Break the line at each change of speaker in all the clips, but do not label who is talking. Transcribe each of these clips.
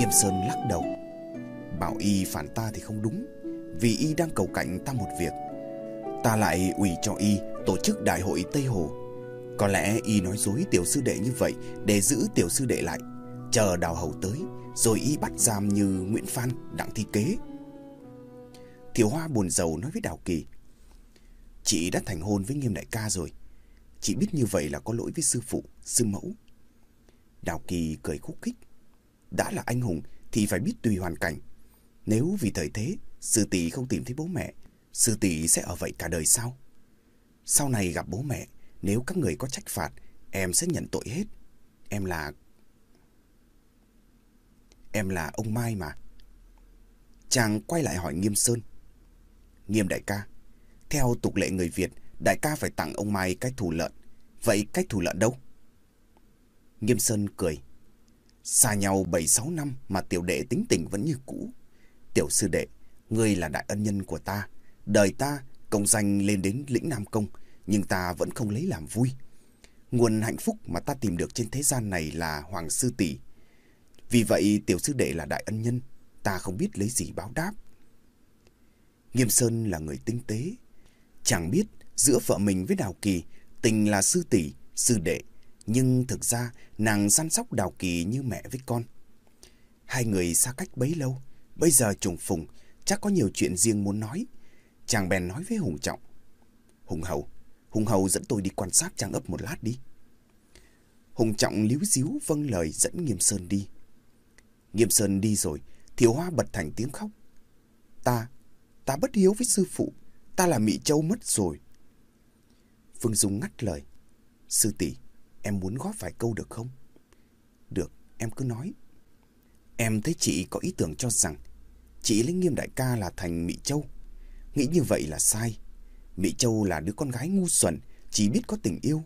Nghiêm Sơn lắc đầu. Bảo y phản ta thì không đúng Vì y đang cầu cạnh ta một việc. Ta lại ủy cho y tổ chức đại hội Tây Hồ. Có lẽ y nói dối tiểu sư đệ như vậy Để giữ tiểu sư đệ lại. Chờ đào hầu tới Rồi y bắt giam như Nguyễn Phan, Đặng Thi Kế. Thiểu Hoa buồn giàu nói với Đào Kỳ Chị đã thành hôn với nghiêm đại ca rồi. Chị biết như vậy là có lỗi với sư phụ, sư mẫu. Đào Kỳ cười khúc khích. Đã là anh hùng thì phải biết tùy hoàn cảnh. Nếu vì thời thế, Sư tỷ không tìm thấy bố mẹ, Sư tỷ sẽ ở vậy cả đời sao Sau này gặp bố mẹ, Nếu các người có trách phạt, Em sẽ nhận tội hết. Em là Em là ông Mai mà. Chàng quay lại hỏi Nghiêm Sơn. Nghiêm đại ca, Theo tục lệ người Việt, Đại ca phải tặng ông Mai cái thù lợn. Vậy cái thù lợn đâu? Nghiêm Sơn cười. Xa nhau 7-6 năm mà tiểu đệ tính tình vẫn như cũ. Tiểu sư đệ, ngươi là đại ân nhân của ta. Đời ta công danh lên đến lĩnh Nam Công, nhưng ta vẫn không lấy làm vui. Nguồn hạnh phúc mà ta tìm được trên thế gian này là Hoàng Sư Tỷ. Vì vậy tiểu sư đệ là đại ân nhân, ta không biết lấy gì báo đáp. Nghiêm Sơn là người tinh tế. Chẳng biết giữa vợ mình với Đào Kỳ, tình là sư tỷ, sư đệ nhưng thực ra nàng săn sóc Đào Kỳ như mẹ với con. Hai người xa cách bấy lâu, bây giờ trùng phùng, chắc có nhiều chuyện riêng muốn nói. Chàng bèn nói với Hùng Trọng. Hùng Hầu, Hùng Hầu dẫn tôi đi quan sát trang ấp một lát đi. Hùng Trọng líu díu vâng lời dẫn Nghiêm Sơn đi. Nghiêm Sơn đi rồi, Thiều Hoa bật thành tiếng khóc. Ta, ta bất hiếu với sư phụ, ta là mỹ Châu mất rồi. Phương Dung ngắt lời. Sư tỷ Em muốn góp vài câu được không? Được, em cứ nói. Em thấy chị có ý tưởng cho rằng chị lấy nghiêm đại ca là thành Mỹ Châu. Nghĩ như vậy là sai. Mỹ Châu là đứa con gái ngu xuẩn, chỉ biết có tình yêu.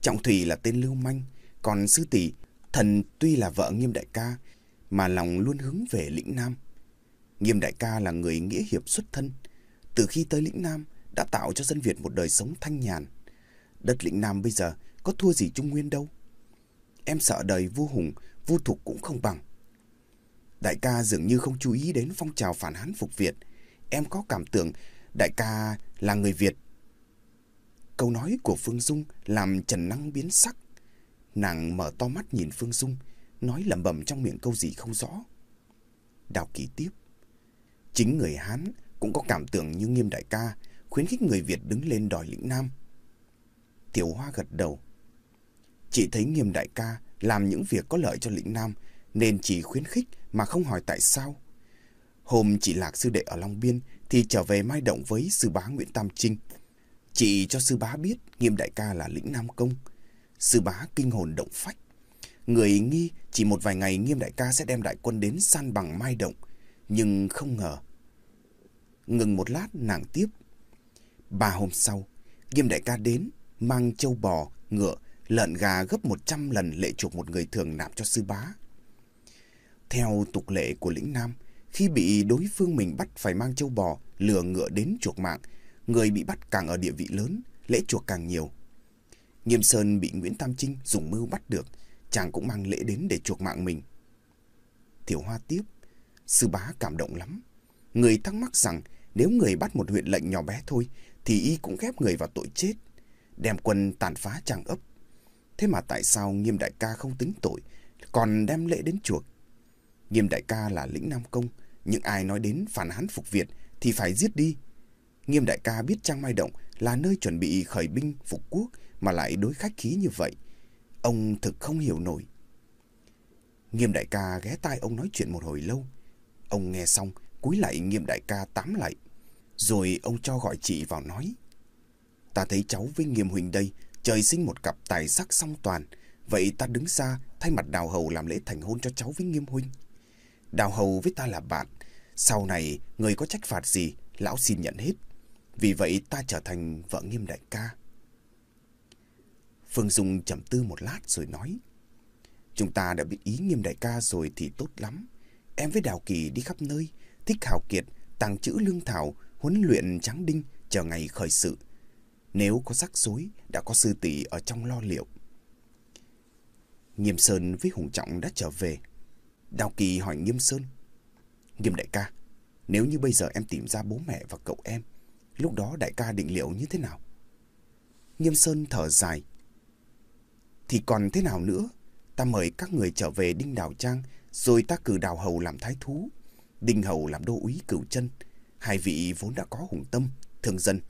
Trọng Thủy là tên lưu manh, còn Sư Tỷ, thần tuy là vợ nghiêm đại ca, mà lòng luôn hướng về lĩnh Nam. Nghiêm đại ca là người nghĩa hiệp xuất thân. Từ khi tới lĩnh Nam, đã tạo cho dân Việt một đời sống thanh nhàn. Đất lĩnh Nam bây giờ có thua gì Trung Nguyên đâu. Em sợ đời vua Hùng, vua Thục cũng không bằng. Đại ca dường như không chú ý đến phong trào phản hán phục Việt. Em có cảm tưởng đại ca là người Việt. Câu nói của Phương Dung làm Trần Năng biến sắc. Nàng mở to mắt nhìn Phương Dung, nói lẩm bẩm trong miệng câu gì không rõ. Đào Kỳ tiếp. Chính người Hán cũng có cảm tưởng như nghiêm đại ca, khuyến khích người Việt đứng lên đòi lĩnh Nam. Tiểu Hoa gật đầu. Chị thấy nghiêm đại ca làm những việc có lợi cho lĩnh Nam nên chỉ khuyến khích mà không hỏi tại sao. Hôm chị Lạc sư đệ ở Long Biên thì trở về mai động với sư bá Nguyễn Tam Trinh. Chị cho sư bá biết nghiêm đại ca là lĩnh Nam Công. Sư bá kinh hồn động phách. Người nghi chỉ một vài ngày nghiêm đại ca sẽ đem đại quân đến san bằng mai động. Nhưng không ngờ. Ngừng một lát nàng tiếp. Ba hôm sau, nghiêm đại ca đến mang châu bò, ngựa lợn gà gấp 100 lần lệ chuộc một người thường nạp cho sư bá. Theo tục lệ của lĩnh Nam, khi bị đối phương mình bắt phải mang châu bò, lừa ngựa đến chuộc mạng, người bị bắt càng ở địa vị lớn, lễ chuộc càng nhiều. Nghiêm Sơn bị Nguyễn Tam Trinh dùng mưu bắt được, chàng cũng mang lễ đến để chuộc mạng mình. Thiểu Hoa tiếp, sư bá cảm động lắm. Người thắc mắc rằng nếu người bắt một huyện lệnh nhỏ bé thôi, thì y cũng ghép người vào tội chết, đem quân tàn phá chàng ấp, Thế mà tại sao Nghiêm Đại ca không tính tội, còn đem lễ đến chuộc? Nghiêm Đại ca là lĩnh Nam Công, những ai nói đến phản hán phục Việt thì phải giết đi. Nghiêm Đại ca biết Trang Mai Động là nơi chuẩn bị khởi binh phục quốc mà lại đối khách khí như vậy. Ông thực không hiểu nổi. Nghiêm Đại ca ghé tai ông nói chuyện một hồi lâu. Ông nghe xong, cúi lại Nghiêm Đại ca tám lại. Rồi ông cho gọi chị vào nói. Ta thấy cháu với Nghiêm Huỳnh đây Trời sinh một cặp tài sắc song toàn, vậy ta đứng xa thay mặt đào hầu làm lễ thành hôn cho cháu với nghiêm huynh. Đào hầu với ta là bạn, sau này người có trách phạt gì, lão xin nhận hết. Vì vậy ta trở thành vợ nghiêm đại ca. Phương Dung trầm tư một lát rồi nói. Chúng ta đã biết ý nghiêm đại ca rồi thì tốt lắm. Em với Đào Kỳ đi khắp nơi, thích hào kiệt, tàng trữ lương thảo, huấn luyện tráng đinh, chờ ngày khởi sự. Nếu có rắc rối, đã có sư tỷ ở trong lo liệu. Nghiêm Sơn với Hùng Trọng đã trở về. Đào Kỳ hỏi Nghiêm Sơn. Nghiêm đại ca, nếu như bây giờ em tìm ra bố mẹ và cậu em, lúc đó đại ca định liệu như thế nào? Nghiêm Sơn thở dài. Thì còn thế nào nữa? Ta mời các người trở về Đinh Đào Trang, rồi ta cử Đào Hầu làm thái thú, Đinh Hầu làm đô úy cửu chân. Hai vị vốn đã có hùng tâm, thường dân,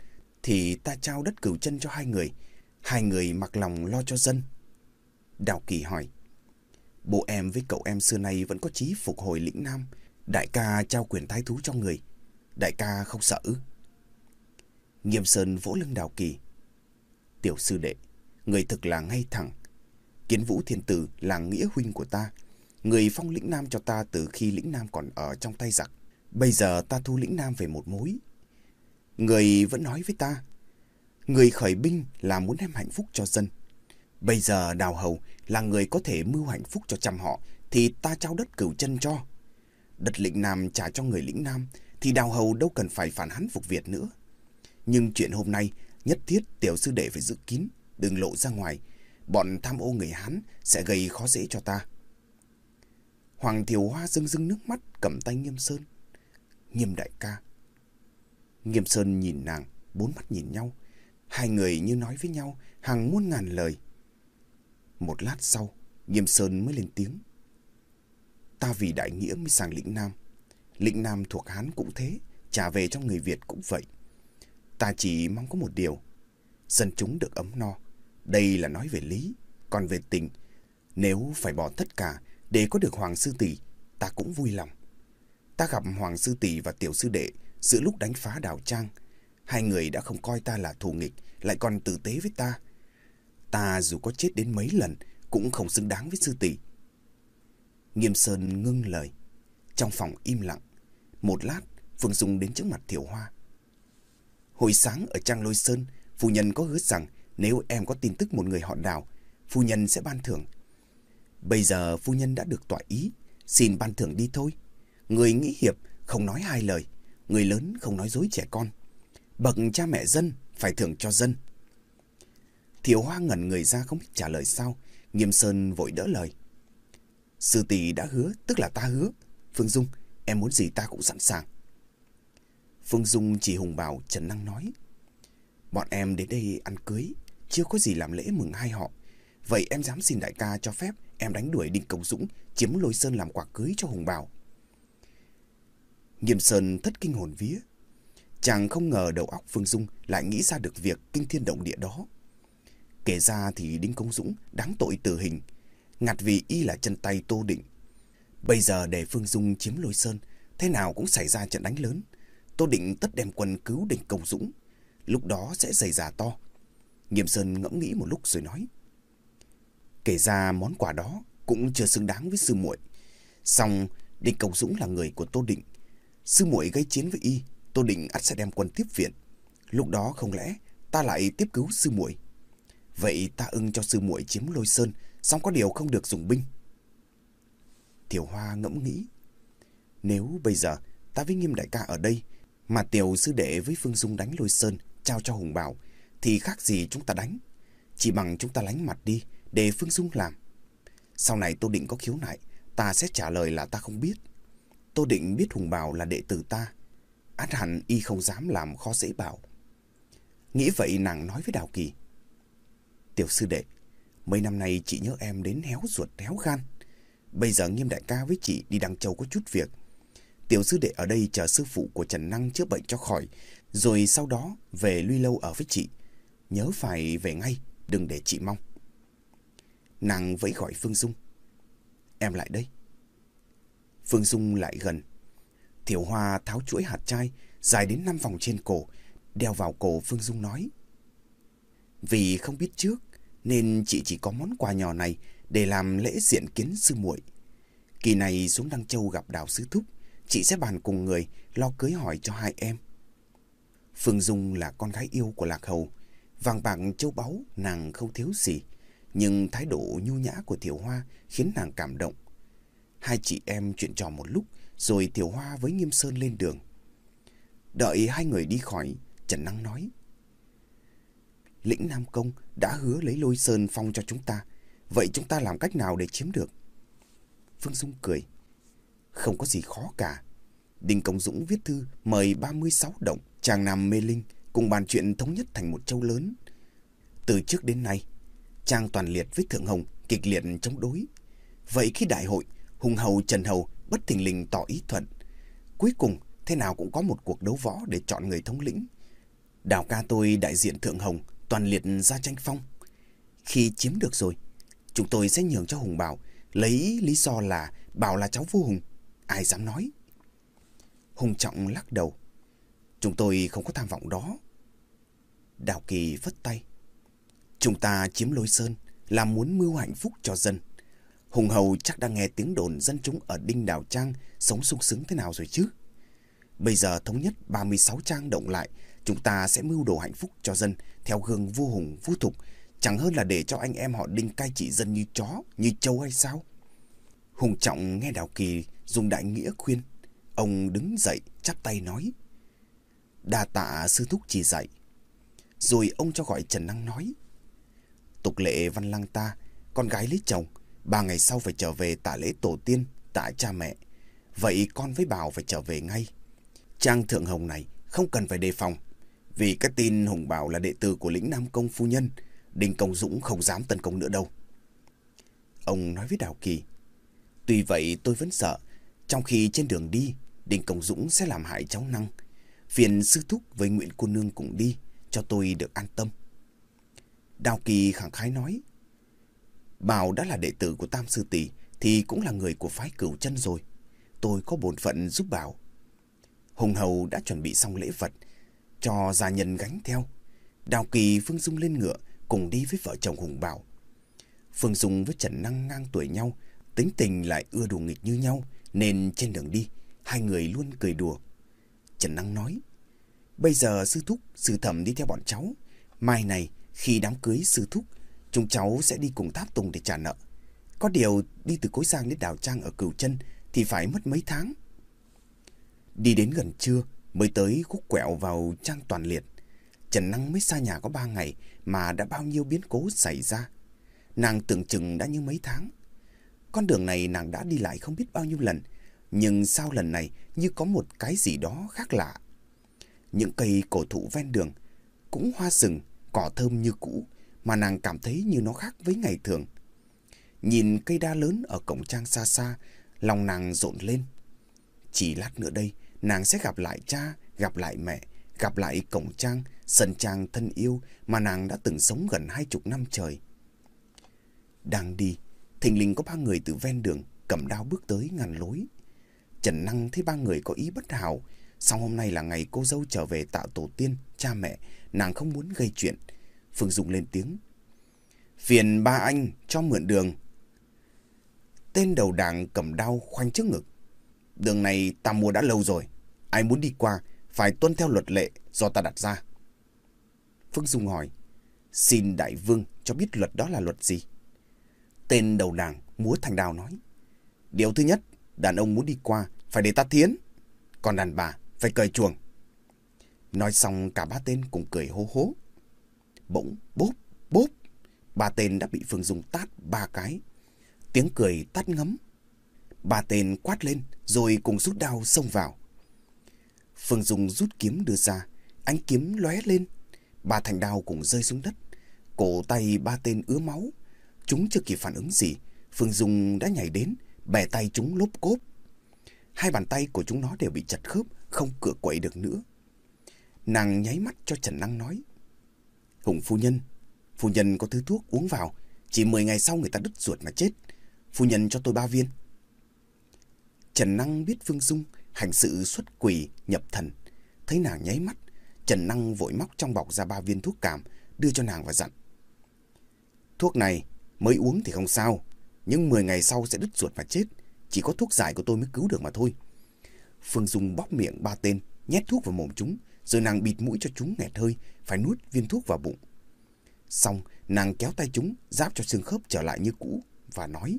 thì ta trao đất cửu chân cho hai người. Hai người mặc lòng lo cho dân. Đào Kỳ hỏi. Bố em với cậu em xưa nay vẫn có chí phục hồi lĩnh Nam. Đại ca trao quyền thái thú cho người. Đại ca không sợ ư? Nghiêm Sơn vỗ lưng Đào Kỳ. Tiểu sư đệ, người thực là ngay thẳng. Kiến Vũ Thiên Tử là nghĩa huynh của ta. Người phong lĩnh Nam cho ta từ khi lĩnh Nam còn ở trong tay giặc. Bây giờ ta thu lĩnh Nam về một mối. Người vẫn nói với ta, người khởi binh là muốn đem hạnh phúc cho dân. Bây giờ đào hầu là người có thể mưu hạnh phúc cho trăm họ, thì ta trao đất cửu chân cho. Đất lĩnh Nam trả cho người lĩnh Nam, thì đào hầu đâu cần phải phản hắn phục Việt nữa. Nhưng chuyện hôm nay, nhất thiết tiểu sư đệ phải giữ kín, đừng lộ ra ngoài. Bọn tham ô người Hán sẽ gây khó dễ cho ta. Hoàng Thiều Hoa rưng rưng nước mắt cầm tay Nghiêm Sơn. Nghiêm đại ca. Nghiêm Sơn nhìn nàng, bốn mắt nhìn nhau. Hai người như nói với nhau hàng muôn ngàn lời. Một lát sau, Nghiêm Sơn mới lên tiếng. Ta vì đại nghĩa mới sang lĩnh Nam. Lĩnh Nam thuộc Hán cũng thế, trả về cho người Việt cũng vậy. Ta chỉ mong có một điều, dân chúng được ấm no. Đây là nói về lý, còn về tình, nếu phải bỏ tất cả để có được Hoàng Sư Tỷ, ta cũng vui lòng. Ta gặp Hoàng Sư Tỷ và Tiểu Sư Đệ giữa lúc đánh phá đảo Trang. Hai người đã không coi ta là thù nghịch, lại còn tử tế với ta. Ta dù có chết đến mấy lần, cũng không xứng đáng với Sư Tỷ. Nghiêm Sơn ngưng lời. Trong phòng im lặng. Một lát, Phương Dung đến trước mặt Thiểu Hoa. Hồi sáng ở Trang Lôi Sơn, phu nhân có hứa rằng nếu em có tin tức một người họ đào, phu nhân sẽ ban thưởng. Bây giờ phu nhân đã được tỏa ý, xin ban thưởng đi thôi. Người nghĩ hiệp không nói hai lời, người lớn không nói dối trẻ con. Bậc cha mẹ dân phải thưởng cho dân. Thiểu Hoa ngẩn người ra không biết trả lời sao, Nghiêm Sơn vội đỡ lời. Sư tỷ đã hứa, tức là ta hứa. Phương Dung, em muốn gì ta cũng sẵn sàng. Phương Dung chỉ hùng bảo Trần Năng nói. Bọn em đến đây ăn cưới, chưa có gì làm lễ mừng hai họ. Vậy em dám xin đại ca cho phép em đánh đuổi Đinh Công Dũng chiếm lôi sơn làm quà cưới cho Hùng Bảo. Nghiêm Sơn thất kinh hồn vía. Chàng không ngờ đầu óc Phương Dung lại nghĩ ra được việc kinh thiên động địa đó. Kể ra thì Đinh Công Dũng đáng tội tử hình, ngặt vì y là chân tay Tô Định. Bây giờ để Phương Dung chiếm lôi sơn, thế nào cũng xảy ra trận đánh lớn. Tô Định tất đem quân cứu Đinh Công Dũng. Lúc đó sẽ dày già to. Nghiêm Sơn ngẫm nghĩ một lúc rồi nói. Kể ra món quà đó cũng chưa xứng đáng với sư muội. Xong, Đinh Công Dũng là người của Tô Định. Sư muội gây chiến với y, Tô Định ắt sẽ đem quân tiếp viện. Lúc đó không lẽ ta lại tiếp cứu sư muội? Vậy ta ưng cho sư muội chiếm lôi sơn, song có điều không được dùng binh. Tiểu Hoa ngẫm nghĩ. Nếu bây giờ ta với Nghiêm đại ca ở đây, mà Tiểu sư đệ với Phương Dung đánh lôi sơn, trao cho Hùng Bảo, thì khác gì chúng ta đánh. Chỉ bằng chúng ta lánh mặt đi, để Phương Dung làm. Sau này Tô Định có khiếu nại, ta sẽ trả lời là ta không biết. Tô Định biết Hùng Bảo là đệ tử ta. Át hẳn y không dám làm khó dễ bảo. Nghĩ vậy nàng nói với Đào Kỳ. Tiểu sư đệ, mấy năm nay chị nhớ em đến héo ruột héo gan. Bây giờ nghiêm đại ca với chị đi Đăng Châu có chút việc. Tiểu sư đệ ở đây chờ sư phụ của Trần Năng chữa bệnh cho khỏi, rồi sau đó về lui lâu ở với chị. Nhớ phải về ngay, đừng để chị mong. Nàng vẫy gọi Phương Dung. Em lại đây. Phương Dung lại gần. Thiểu Hoa tháo chuỗi hạt chai dài đến năm vòng trên cổ, đeo vào cổ Phương Dung nói. Vì không biết trước, nên chị chỉ có món quà nhỏ này để làm lễ diện kiến sư muội. Kỳ này xuống Đăng Châu gặp Đào sứ Thúc, chị sẽ bàn cùng người lo cưới hỏi cho hai em. Phương Dung là con gái yêu của Lạc Hầu, vàng bạc châu báu nàng không thiếu gì. Nhưng thái độ nhu nhã của Thiểu Hoa khiến nàng cảm động. Hai chị em chuyện trò một lúc, rồi Tiểu Hoa với Nghiêm Sơn lên đường. Đợi hai người đi khỏi, Trần Năng nói. Lĩnh Nam Công đã hứa lấy lôi Sơn phong cho chúng ta. Vậy chúng ta làm cách nào để chiếm được? Phương Dung cười. Không có gì khó cả. Đinh Công Dũng viết thư mời 36 động chàng nam mê linh cùng bàn chuyện thống nhất thành một châu lớn. Từ trước đến nay, Trang toàn liệt với Thượng Hồng kịch liệt chống đối. Vậy khi đại hội, Hùng Hầu Trần Hầu bất thình lình tỏ ý thuận. Cuối cùng, thế nào cũng có một cuộc đấu võ để chọn người thống lĩnh. Đào ca tôi đại diện Thượng Hồng toàn liệt ra tranh phong. Khi chiếm được rồi, chúng tôi sẽ nhường cho Hùng Bảo, lấy lý do là Bảo là cháu vua Hùng. Ai dám nói? Hùng Trọng lắc đầu. Chúng tôi không có tham vọng đó. Đào Kỳ vất tay. Chúng ta chiếm lối sơn là muốn mưu hạnh phúc cho dân. Hùng Hầu chắc đang nghe tiếng đồn dân chúng ở Đinh Đào Trang sống sung sướng thế nào rồi chứ. Bây giờ thống nhất 36 trang động lại, chúng ta sẽ mưu đồ hạnh phúc cho dân theo gương vua hùng vua thục, chẳng hơn là để cho anh em họ Đinh cai trị dân như chó, như trâu hay sao? Hùng Trọng nghe Đào Kỳ dùng đại nghĩa khuyên. Ông đứng dậy, chắp tay nói. Đa tạ sư thúc chỉ dạy. Rồi ông cho gọi Trần Năng nói. Tục lệ văn lăng ta, con gái lấy chồng, ba ngày sau phải trở về tạ lễ tổ tiên, tạ cha mẹ. Vậy con với Bảo phải trở về ngay. Trang Thượng Hồng này không cần phải đề phòng. Vì cái tin Hùng Bảo là đệ tử của lĩnh Nam Công Phu Nhân, Đinh Công Dũng không dám tấn công nữa đâu. Ông nói với Đào Kỳ. Tuy vậy tôi vẫn sợ, trong khi trên đường đi, Đinh Công Dũng sẽ làm hại cháu Năng. Phiền sư thúc với Nguyễn Cô Nương cùng đi, cho tôi được an tâm. Đào Kỳ khẳng khái nói. Bảo đã là đệ tử của Tam Sư Tỷ thì cũng là người của phái cửu chân rồi. Tôi có bổn phận giúp Bảo. Hùng Hầu đã chuẩn bị xong lễ vật, cho gia nhân gánh theo. Đào Kỳ Phương Dung lên ngựa cùng đi với vợ chồng Hùng Bảo. Phương Dung với Trần Năng ngang tuổi nhau, tính tình lại ưa đùa nghịch như nhau, nên trên đường đi, hai người luôn cười đùa. Trần Năng nói, bây giờ sư thúc, sư thẩm đi theo bọn cháu. Mai này, khi đám cưới sư thúc, chúng cháu sẽ đi cùng Tháp Tùng để trả nợ. Có điều đi từ Cối Giang đến Đào Trang ở Cửu Chân thì phải mất mấy tháng. Đi đến gần trưa mới tới khúc quẹo vào Trang Toàn Liệt. Trần Năng mới xa nhà có ba ngày mà đã bao nhiêu biến cố xảy ra. Nàng tưởng chừng đã như mấy tháng. Con đường này nàng đã đi lại không biết bao nhiêu lần, nhưng sau lần này như có một cái gì đó khác lạ. Những cây cổ thụ ven đường, cũng hoa rừng, cỏ thơm như cũ, mà nàng cảm thấy như nó khác với ngày thường. Nhìn cây đa lớn ở cổng trang xa xa, lòng nàng rộn lên. Chỉ lát nữa đây, nàng sẽ gặp lại cha, gặp lại mẹ, gặp lại cổng trang, sân trang thân yêu mà nàng đã từng sống gần hai chục năm trời. Đang đi, thình lình có ba người từ ven đường cầm đao bước tới ngăn lối. Trần Năng thấy ba người có ý bất hảo, Xong hôm nay là ngày cô dâu trở về tạo tổ tiên, cha mẹ, nàng không muốn gây chuyện. Phương Dung lên tiếng. Phiền ba anh cho mượn đường. Tên đầu đảng cầm đao khoanh trước ngực. Đường này ta mua đã lâu rồi. Ai muốn đi qua phải tuân theo luật lệ do ta đặt ra. Phương Dung hỏi. Xin đại vương cho biết luật đó là luật gì? Tên đầu đảng múa thành đào nói. Điều thứ nhất, đàn ông muốn đi qua phải để ta thiến. Còn đàn bà phải cởi chuồng. Nói xong cả ba tên cùng cười hô hố. Bỗng bốp bốp, ba tên đã bị Phương Dung tát ba cái. Tiếng cười tắt ngấm. Ba tên quát lên rồi cùng rút đao xông vào. Phương Dung rút kiếm đưa ra, ánh kiếm lóe lên. Ba thành đao cùng rơi xuống đất. Cổ tay ba tên ứa máu. Chúng chưa kịp phản ứng gì. Phương Dung đã nhảy đến, bẻ tay chúng lốp cốp. Hai bàn tay của chúng nó đều bị chặt khớp, không cựa quậy được nữa. Nàng nháy mắt cho Trần Năng nói. Hùng phu nhân, phu nhân có thứ thuốc uống vào, chỉ 10 ngày sau người ta đứt ruột mà chết. Phu nhân cho tôi ba viên. Trần Năng biết Phương Dung hành sự xuất quỷ nhập thần. Thấy nàng nháy mắt, Trần Năng vội móc trong bọc ra ba viên thuốc cảm, đưa cho nàng và dặn. Thuốc này mới uống thì không sao, nhưng 10 ngày sau sẽ đứt ruột mà chết. Chỉ có thuốc giải của tôi mới cứu được mà thôi. Phương Dung bóp miệng ba tên, nhét thuốc vào mồm chúng, rồi nàng bịt mũi cho chúng nghẹt hơi, phải nuốt viên thuốc vào bụng. Xong, nàng kéo tay chúng, giáp cho xương khớp trở lại như cũ, và nói.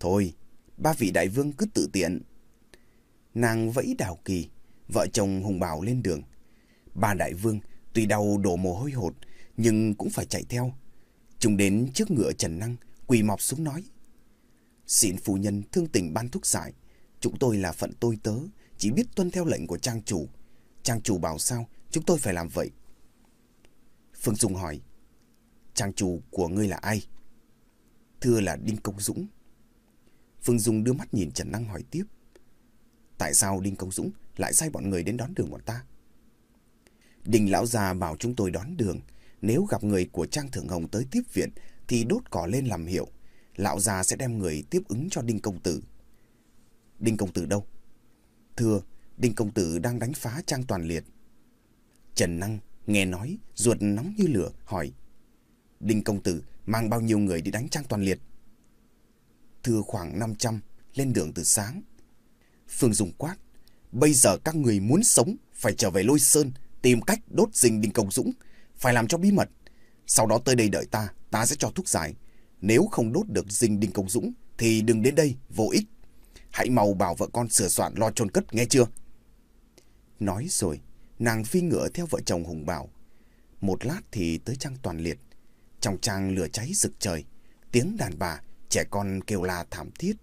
Thôi, ba vị đại vương cứ tự tiện. Nàng vẫy đào kỳ, vợ chồng Hùng Bảo lên đường. Ba đại vương, tuy đau đổ mồ hôi hột, nhưng cũng phải chạy theo. Chúng đến trước ngựa Trần Năng, quỳ mọc xuống nói. Xin phu nhân thương tình ban thuốc giải. Chúng tôi là phận tôi tớ, chỉ biết tuân theo lệnh của trang chủ. Trang chủ bảo sao, chúng tôi phải làm vậy. Phương Dung hỏi, trang chủ của ngươi là ai? Thưa là Đinh Công Dũng. Phương Dung đưa mắt nhìn Trần Năng hỏi tiếp. Tại sao Đinh Công Dũng lại sai bọn người đến đón đường bọn ta? Đinh Lão Già bảo chúng tôi đón đường. Nếu gặp người của Trang Thượng Hồng tới tiếp viện thì đốt cỏ lên làm hiệu. Lão Già sẽ đem người tiếp ứng cho Đinh Công Tử. Đinh Công Tử đâu? Thưa, Đinh Công Tử đang đánh phá Trang Toàn Liệt. Trần Năng nghe nói, ruột nóng như lửa, hỏi. Đinh Công Tử mang bao nhiêu người đi đánh Trang Toàn Liệt? Thưa khoảng 500, lên đường từ sáng. Phương Dung quát. Bây giờ các người muốn sống, phải trở về Lôi Sơn, tìm cách đốt dinh Đinh Công Dũng. Phải làm cho bí mật. Sau đó tới đây đợi ta, ta sẽ cho thuốc giải. Nếu không đốt được dinh Đinh Công Dũng, thì đừng đến đây, vô ích. Hãy mau bảo vợ con sửa soạn lo chôn cất, nghe chưa? Nói rồi, nàng phi ngựa theo vợ chồng Hùng Bảo. Một lát thì tới trang toàn liệt. Trong trang lửa cháy rực trời, tiếng đàn bà, trẻ con kêu la thảm thiết.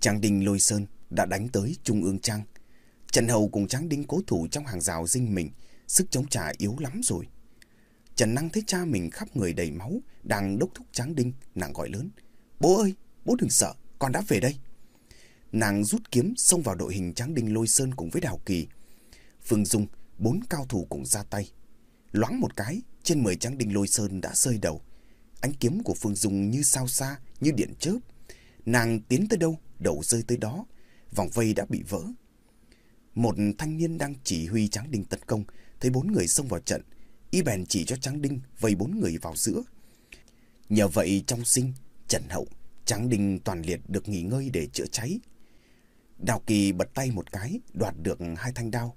Trang Đinh Lôi Sơn đã đánh tới Trung ương Trang. Trần Hầu cùng Trang Đinh cố thủ trong hàng rào dinh mình, sức chống trả yếu lắm rồi. Trần Năng thấy cha mình khắp người đầy máu, đang đốc thúc Tráng Đinh, nàng gọi lớn. Bố ơi, bố đừng sợ, con đã về đây. Nàng rút kiếm xông vào đội hình Tráng Đinh Lôi Sơn cùng với Đào Kỳ. Phương Dung, bốn cao thủ cũng ra tay. Loáng một cái, trên mười Tráng Đinh Lôi Sơn đã rơi đầu. Ánh kiếm của Phương Dung như sao xa, như điện chớp. Nàng tiến tới đâu, đầu rơi tới đó. Vòng vây đã bị vỡ. Một thanh niên đang chỉ huy Tráng Đinh tấn công, thấy bốn người xông vào trận. Y bèn chỉ cho Tráng Đinh vây bốn người vào giữa. Nhờ vậy trong sinh, Trần Hậu, Tráng Đinh toàn liệt được nghỉ ngơi để chữa cháy. Đào Kỳ bật tay một cái, đoạt được hai thanh đao.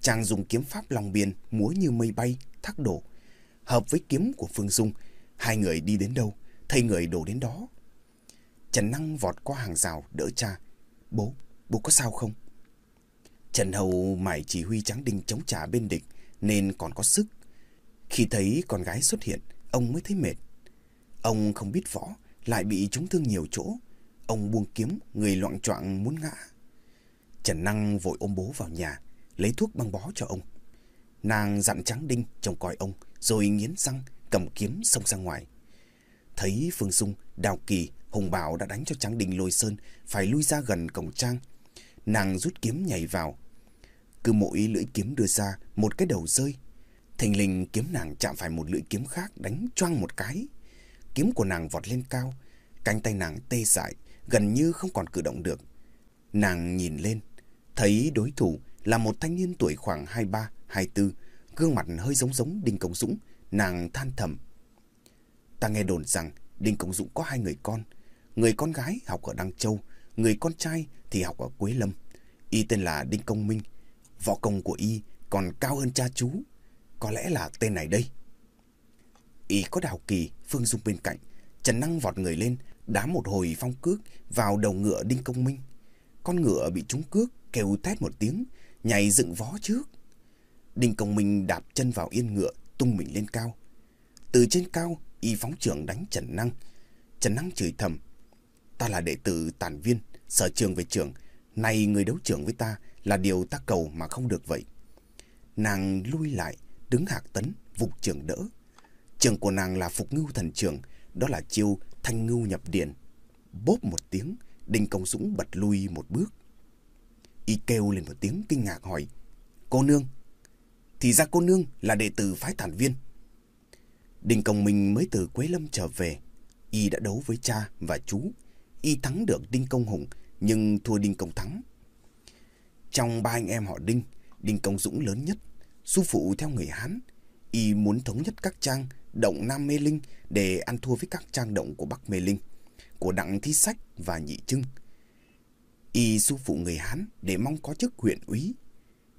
Chàng dùng kiếm pháp lòng biên, múa như mây bay, thác đổ. Hợp với kiếm của Phương Dung, hai người đi đến đâu, thầy người đổ đến đó. Trần Năng vọt qua hàng rào, đỡ cha. Bố, bố có sao không? Trần Hầu mải chỉ huy Tráng Đinh chống trả bên địch, nên còn có sức. Khi thấy con gái xuất hiện, ông mới thấy mệt. Ông không biết võ, lại bị trúng thương nhiều chỗ. Ông buông kiếm, người loạn choạng muốn ngã. Trần Năng vội ôm bố vào nhà, lấy thuốc băng bó cho ông. Nàng dặn Tráng Đinh trông coi ông, rồi nghiến răng, cầm kiếm xông ra ngoài. Thấy Phương Dung, Đào Kỳ, Hùng Bảo đã đánh cho Tráng Đinh lôi sơn, phải lui ra gần cổng trang. Nàng rút kiếm nhảy vào. Cứ mỗi lưỡi kiếm đưa ra, một cái đầu rơi. Thình lình kiếm nàng chạm phải một lưỡi kiếm khác đánh choang một cái. Kiếm của nàng vọt lên cao, cánh tay nàng tê dại, gần như không còn cử động được. Nàng nhìn lên, thấy đối thủ là một thanh niên tuổi khoảng 23, 24, gương mặt hơi giống giống Đinh Công Dũng, nàng than thầm. Ta nghe đồn rằng Đinh Công Dũng có hai người con, người con gái học ở Đăng Châu, người con trai thì học ở Quế Lâm. Y tên là Đinh Công Minh, võ công của Y còn cao hơn cha chú, có lẽ là tên này đây. Y có đào kỳ, Phương Dung bên cạnh, Trần Năng vọt người lên, đá một hồi phong cước vào đầu ngựa Đinh Công Minh. Con ngựa bị trúng cước, kêu thét một tiếng, nhảy dựng vó trước. Đinh Công Minh đạp chân vào yên ngựa, tung mình lên cao. Từ trên cao, y phóng trưởng đánh Trần Năng. Trần Năng chửi thầm. Ta là đệ tử tàn viên, sở trường về trường này người đấu trưởng với ta là điều ta cầu mà không được vậy. Nàng lui lại, đứng hạc tấn, vục trường đỡ. Trường của nàng là phục ngưu thần trường, đó là chiêu thanh ngưu nhập điện. Bốp một tiếng, Đinh Công Dũng bật lui một bước. Y kêu lên một tiếng kinh ngạc hỏi, Cô nương, thì ra cô nương là đệ tử phái thản viên. Đinh Công Minh mới từ Quế Lâm trở về. Y đã đấu với cha và chú. Y thắng được Đinh Công Hùng, nhưng thua Đinh Công Thắng. Trong ba anh em họ Đinh, Đinh Công Dũng lớn nhất, su phụ theo người Hán. Y muốn thống nhất các trang động Nam Mê Linh để ăn thua với các trang động của Bắc Mê Linh, của Đặng Thi Sách và Nhị Trưng. Y su phụ người Hán để mong có chức huyện úy.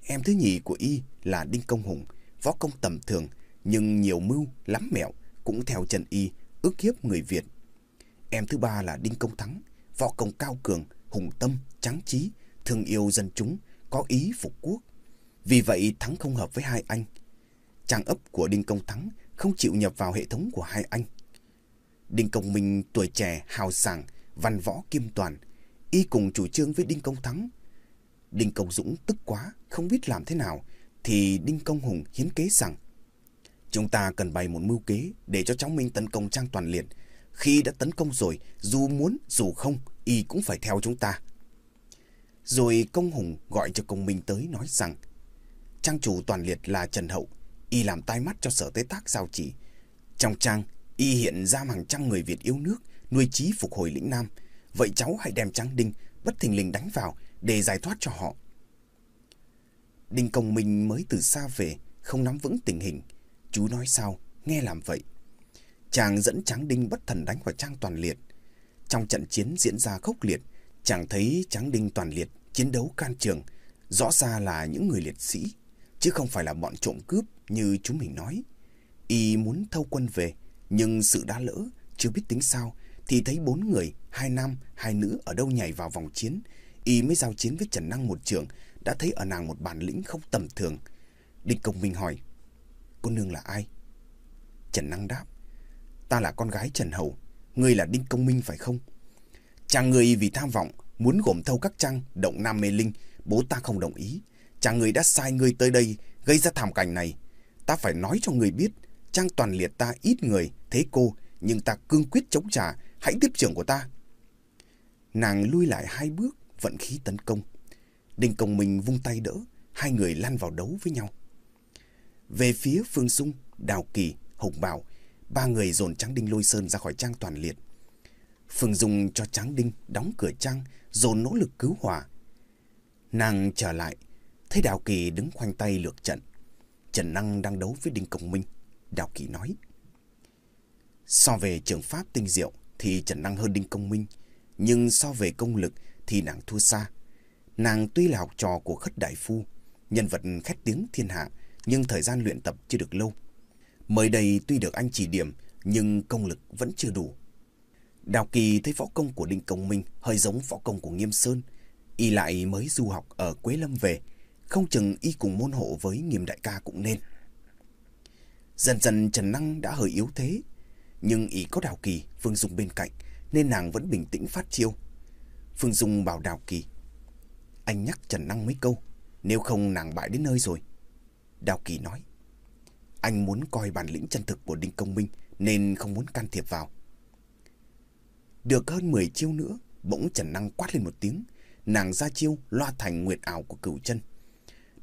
Em thứ nhì của Y là Đinh Công Hùng, võ công tầm thường, nhưng nhiều mưu, lắm mẹo, cũng theo chân Y, ức hiếp người Việt. Em thứ ba là Đinh Công Thắng, võ công cao cường, hùng tâm, tráng trí, thương yêu dân chúng, có ý phục quốc. Vì vậy Thắng không hợp với hai anh. Trang ấp của Đinh Công Thắng không chịu nhập vào hệ thống của hai anh. Đinh Công Minh tuổi trẻ, hào sảng, văn võ kiêm toàn y cùng chủ trương với Đinh Công Thắng. Đinh Công Dũng tức quá, không biết làm thế nào, thì Đinh Công Hùng hiến kế rằng Chúng ta cần bày một mưu kế để cho cháu Minh tấn công Trang Toàn Liệt. Khi đã tấn công rồi, dù muốn dù không, y cũng phải theo chúng ta. Rồi Công Hùng gọi cho Công Minh tới nói rằng Trang chủ Toàn Liệt là Trần Hậu, y làm tai mắt cho sở tế tác giao chỉ. Trong trang, y hiện giam hàng trăm người Việt yêu nước, nuôi trí phục hồi lĩnh Nam. Vậy cháu hãy đem Tráng Đinh bất thình lình đánh vào để giải thoát cho họ. Đinh Công Minh mới từ xa về, không nắm vững tình hình. Chú nói sao, nghe làm vậy. Chàng dẫn Tráng Đinh bất thần đánh vào Trang Toàn Liệt. Trong trận chiến diễn ra khốc liệt, chàng thấy Tráng Đinh Toàn Liệt chiến đấu can trường, rõ ra là những người liệt sĩ, chứ không phải là bọn trộm cướp như chúng mình nói. Y muốn thâu quân về, nhưng sự đã lỡ, chưa biết tính sao, thì thấy bốn người, hai nam, hai nữ ở đâu nhảy vào vòng chiến. Y mới giao chiến với Trần Năng một trường, đã thấy ở nàng một bản lĩnh không tầm thường. Đinh Công Minh hỏi, cô nương là ai? Trần Năng đáp, ta là con gái Trần Hậu, ngươi là Đinh Công Minh phải không? Chàng người vì tham vọng, muốn gồm thâu các trang, động Nam Mê Linh, bố ta không đồng ý. Chàng người đã sai ngươi tới đây, gây ra thảm cảnh này. Ta phải nói cho người biết, trang toàn liệt ta ít người, thế cô, nhưng ta cương quyết chống trả, hãy tiếp trưởng của ta. Nàng lui lại hai bước, vận khí tấn công. Đinh Công Minh vung tay đỡ, hai người lăn vào đấu với nhau. Về phía Phương Dung, Đào Kỳ, Hồng Bảo, ba người dồn Tráng Đinh lôi sơn ra khỏi trang toàn liệt. Phương Dung cho Tráng Đinh đóng cửa trang, dồn nỗ lực cứu hỏa. Nàng trở lại, thấy Đào Kỳ đứng khoanh tay lược trận. Trần Năng đang đấu với Đinh Công Minh. Đào Kỳ nói. So về trường pháp tinh diệu thì Trần Năng hơn Đinh Công Minh, nhưng so về công lực thì nàng thua xa. Nàng tuy là học trò của Khất Đại Phu, nhân vật khét tiếng thiên hạ, nhưng thời gian luyện tập chưa được lâu. Mới đây tuy được anh chỉ điểm, nhưng công lực vẫn chưa đủ. Đào Kỳ thấy võ công của Đinh Công Minh hơi giống võ công của Nghiêm Sơn. Y lại mới du học ở Quế Lâm về, không chừng y cùng môn hộ với Nghiêm Đại ca cũng nên. Dần dần Trần Năng đã hơi yếu thế, nhưng ý có Đào Kỳ, Phương Dung bên cạnh, nên nàng vẫn bình tĩnh phát chiêu. Phương Dung bảo Đào Kỳ, anh nhắc Trần Năng mấy câu, nếu không nàng bại đến nơi rồi. Đào Kỳ nói, anh muốn coi bản lĩnh chân thực của Đinh Công Minh nên không muốn can thiệp vào. Được hơn 10 chiêu nữa, bỗng Trần Năng quát lên một tiếng, nàng ra chiêu loa thành nguyệt ảo của cửu chân.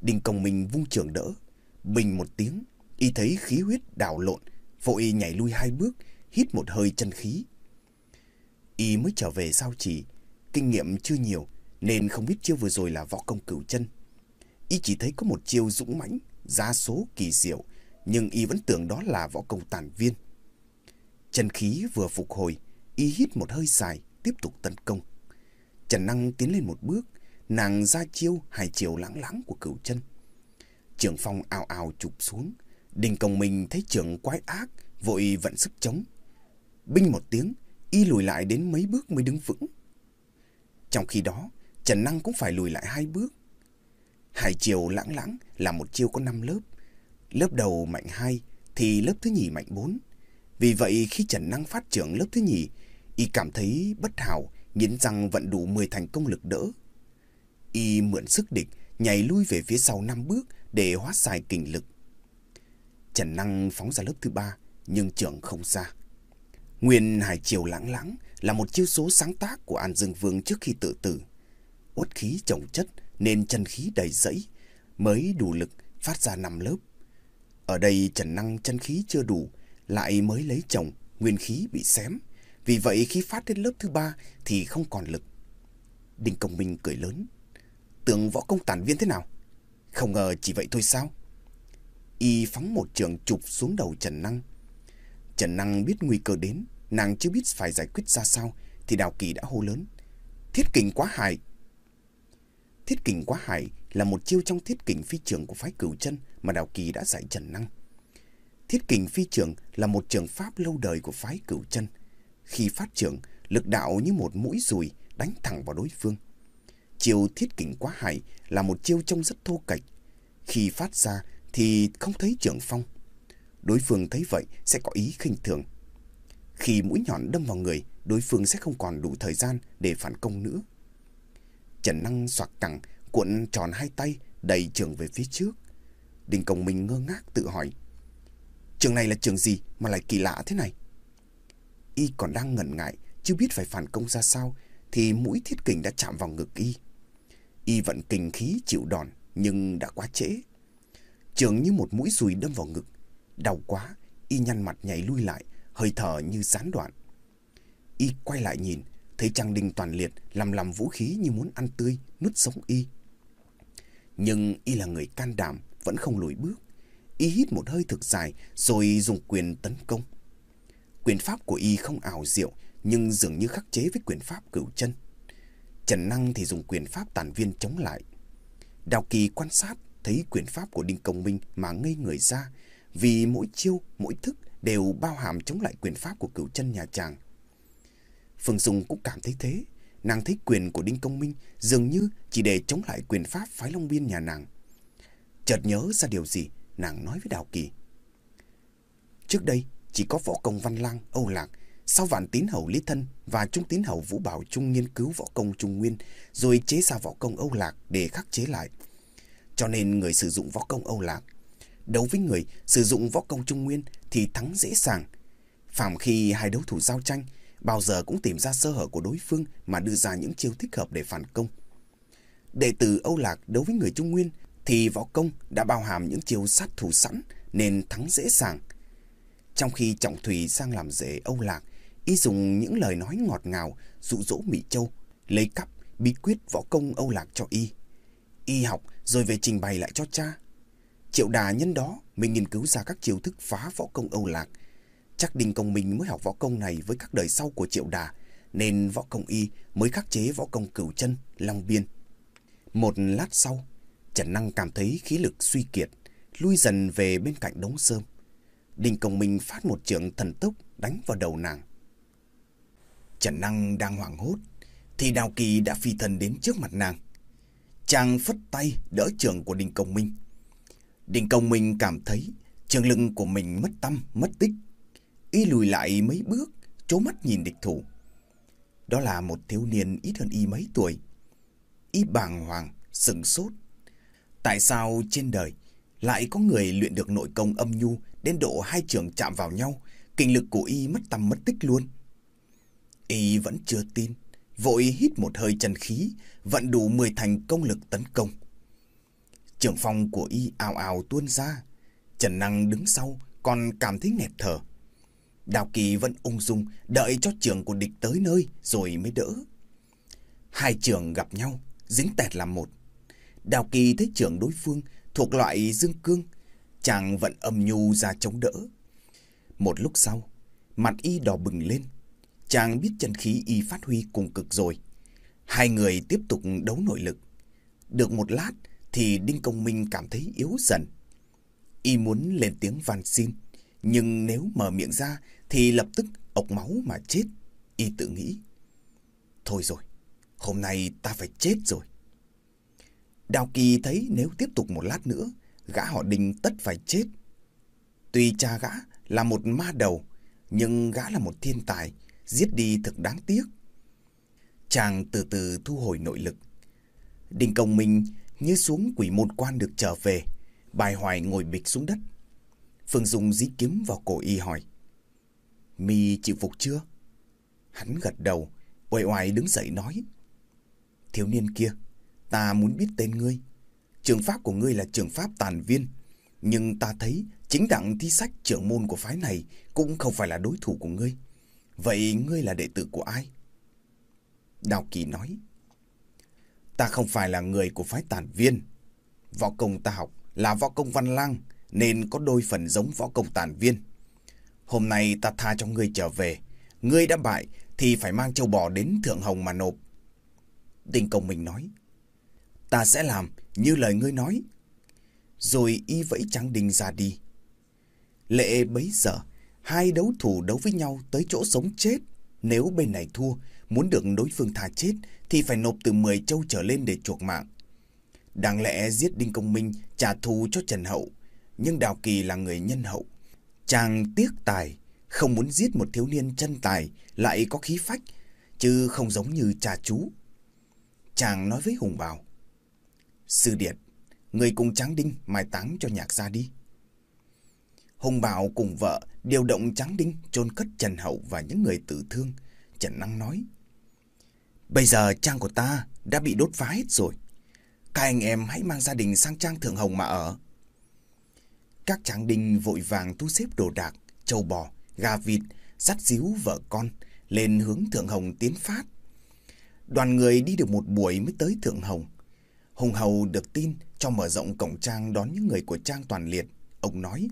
Đinh Công Minh vung trường đỡ, bình một tiếng, y thấy khí huyết đảo lộn, vội nhảy lui hai bước, hít một hơi chân khí. Y mới trở về sao chỉ, kinh nghiệm chưa nhiều, nên không biết chiêu vừa rồi là võ công cửu chân. Y chỉ thấy có một chiêu dũng mãnh, giá số kỳ diệu, nhưng y vẫn tưởng đó là võ công tàn viên. Chân khí vừa phục hồi, y hít một hơi dài, tiếp tục tấn công. Trần Năng tiến lên một bước, nàng ra chiêu hai chiều lãng lãng của cửu chân. Trường phong ào ào chụp xuống, đình công mình thấy trưởng quái ác, vội vận sức chống. Binh một tiếng, y lùi lại đến mấy bước mới đứng vững. Trong khi đó, Trần Năng cũng phải lùi lại hai bước. Hai chiều lãng lãng là một chiêu có năm lớp. Lớp đầu mạnh hai thì lớp thứ nhì mạnh bốn. Vì vậy khi Trần Năng phát trưởng lớp thứ nhì, y cảm thấy bất hảo, nghiến răng vận đủ 10 thành công lực đỡ. Y mượn sức địch, nhảy lui về phía sau năm bước để hóa giải kình lực. Trần Năng phóng ra lớp thứ ba, nhưng trường không ra. Nguyên Hải Triều lãng lãng là một chiêu số sáng tác của An Dương Vương trước khi tự tử. Uất khí trồng chất nên chân khí đầy dẫy, mới đủ lực phát ra năm lớp. Ở đây Trần Năng chân khí chưa đủ, lại mới lấy chồng, nguyên khí bị xém. Vì vậy khi phát đến lớp thứ ba thì không còn lực. Đinh Công Minh cười lớn. Tưởng võ công tản viên thế nào? Không ngờ chỉ vậy thôi sao? Y phóng một trường chụp xuống đầu Trần Năng. Trần Năng biết nguy cơ đến, nàng chưa biết phải giải quyết ra sao, thì Đào Kỳ đã hô lớn. Thiết kình quá Hải. Thiết kình quá Hải là một chiêu trong thiết kình phi trường của phái cửu chân mà Đào Kỳ đã dạy Trần Năng. Thiết kình phi trường là một trường pháp lâu đời của phái cửu chân. Khi phát trường, lực đạo như một mũi dùi đánh thẳng vào đối phương. Chiêu thiết kình quá Hải là một chiêu trông rất thô kệch. Khi phát ra thì không thấy trưởng phong. Đối phương thấy vậy sẽ có ý khinh thường. Khi mũi nhọn đâm vào người, đối phương sẽ không còn đủ thời gian để phản công nữa. Trần Năng soạt cẳng, cuộn tròn hai tay, đẩy trường về phía trước. đình Công Minh ngơ ngác tự hỏi. Trường này là trường gì mà lại kỳ lạ thế này? Y còn đang ngần ngại, chưa biết phải phản công ra sao, thì mũi thiết kình đã chạm vào ngực Y. Y vẫn kình khí chịu đòn, nhưng đã quá trễ. Trường như một mũi dùi đâm vào ngực. Đau quá, Y nhăn mặt nhảy lui lại, hơi thở như gián đoạn. Y quay lại nhìn, thấy Trang Đình toàn liệt làm làm vũ khí như muốn ăn tươi, nuốt sống Y. Nhưng Y là người can đảm, vẫn không lùi bước. Y hít một hơi thực dài rồi dùng quyền tấn công. Quyền pháp của Y không ảo diệu nhưng dường như khắc chế với quyền pháp cửu chân. Trần Năng thì dùng quyền pháp tàn viên chống lại. Đào Kỳ quan sát thấy quyền pháp của Đinh Công Minh mà ngây người ra vì mỗi chiêu, mỗi thức đều bao hàm chống lại quyền pháp của cửu chân nhà chàng. Phương Dung cũng cảm thấy thế. Nàng thấy quyền của Đinh Công Minh dường như chỉ để chống lại quyền pháp phái Long Biên nhà nàng. Chợt nhớ ra điều gì, nàng nói với Đào Kỳ. Trước đây, chỉ có võ công Văn Lang, Âu Lạc, sau vạn tín hầu Lý Thân và trung tín hầu Vũ Bảo Trung nghiên cứu võ công Trung Nguyên, rồi chế ra võ công Âu Lạc để khắc chế lại. Cho nên người sử dụng võ công Âu Lạc, đấu với người sử dụng võ công Trung Nguyên thì thắng dễ dàng. Phạm khi hai đấu thủ giao tranh, bao giờ cũng tìm ra sơ hở của đối phương mà đưa ra những chiêu thích hợp để phản công. Đệ tử Âu Lạc đấu với người Trung Nguyên thì võ công đã bao hàm những chiêu sát thủ sẵn nên thắng dễ dàng. Trong khi Trọng Thủy sang làm rể Âu Lạc, y dùng những lời nói ngọt ngào dụ dỗ Mỹ Châu, lấy cắp bí quyết võ công Âu Lạc cho y. Y học rồi về trình bày lại cho cha. Triệu đà nhân đó mình nghiên cứu ra các chiêu thức phá võ công Âu Lạc. Chắc Đinh Công Minh mới học võ công này với các đời sau của Triệu đà, nên võ công y mới khắc chế võ công cửu chân, long biên. Một lát sau, Trần Năng cảm thấy khí lực suy kiệt, lui dần về bên cạnh đống sơm. Đinh Công Minh phát một trường thần tốc đánh vào đầu nàng. Trần Năng đang hoảng hốt, thì Đào Kỳ đã phi thần đến trước mặt nàng. Chàng phất tay đỡ trường của Đinh Công Minh. Đinh Công Minh cảm thấy trường lưng của mình mất tâm, mất tích. Y lùi lại mấy bước, trố mắt nhìn địch thủ. Đó là một thiếu niên ít hơn y mấy tuổi. Y bàng hoàng, sừng sốt. Tại sao trên đời lại có người luyện được nội công âm nhu đến độ hai trường chạm vào nhau, kinh lực của y mất tâm mất tích luôn? Y vẫn chưa tin, vội hít một hơi chân khí, vận đủ 10 thành công lực tấn công. Trường phong của y ào ào tuôn ra, Trần Năng đứng sau còn cảm thấy nghẹt thở. Đào Kỳ vẫn ung dung đợi cho trường của địch tới nơi rồi mới đỡ. Hai trường gặp nhau, dính tẹt làm một. Đào Kỳ thấy trường đối phương thuộc loại dương cương, chàng vẫn âm nhu ra chống đỡ. Một lúc sau, mặt y đỏ bừng lên, chàng biết chân khí y phát huy cùng cực rồi. Hai người tiếp tục đấu nội lực. Được một lát thì Đinh Công Minh cảm thấy yếu dần. Y muốn lên tiếng van xin, nhưng nếu mở miệng ra thì lập tức ộc máu mà chết. Y tự nghĩ. Thôi rồi, hôm nay ta phải chết rồi. Đào Kỳ thấy nếu tiếp tục một lát nữa, gã họ Đinh tất phải chết. Tuy cha gã là một ma đầu, nhưng gã là một thiên tài, giết đi thật đáng tiếc. Chàng từ từ thu hồi nội lực. Đinh Công Minh như xuống quỷ môn quan được trở về, bài hoài ngồi bịch xuống đất. Phương Dung dí kiếm vào cổ y hỏi. Mi chịu phục chưa? Hắn gật đầu, oai oai đứng dậy nói. Thiếu niên kia, ta muốn biết tên ngươi. Trường pháp của ngươi là trường pháp tàn viên, nhưng ta thấy chính đặng thi sách trưởng môn của phái này cũng không phải là đối thủ của ngươi. Vậy ngươi là đệ tử của ai? Đào Kỳ nói. Ta không phải là người của phái tàn viên. Võ công ta học là võ công văn lang, nên có đôi phần giống võ công tàn viên. Hôm nay ta tha cho ngươi trở về. Ngươi đã bại thì phải mang châu bò đến Thượng Hồng mà nộp. Đình Công Minh nói. Ta sẽ làm như lời ngươi nói. Rồi y vẫy trắng đình ra đi. Lệ bấy giờ, hai đấu thủ đấu với nhau tới chỗ sống chết. Nếu bên này thua, muốn được đối phương tha chết thì phải nộp từ 10 châu trở lên để chuộc mạng. Đáng lẽ giết Đinh Công Minh trả thù cho Trần Hậu, nhưng Đào Kỳ là người nhân hậu. Chàng tiếc tài, không muốn giết một thiếu niên chân tài lại có khí phách, chứ không giống như cha chú. Chàng nói với Hùng Bảo. Sư Điệt, người cùng Tráng Đinh mai táng cho nhạc ra đi. Hùng Bảo cùng vợ điều động Tráng Đinh chôn cất Trần Hậu và những người tử thương. Trần Năng nói. Bây giờ trang của ta đã bị đốt phá hết rồi. Các anh em hãy mang gia đình sang trang Thượng Hồng mà ở. Các tráng đinh vội vàng thu xếp đồ đạc, châu bò, gà vịt, dắt díu vợ con lên hướng Thượng Hồng tiến phát. Đoàn người đi được một buổi mới tới Thượng Hồng. Hùng Hầu được tin cho mở rộng cổng trang đón những người của trang toàn liệt. Ông nói,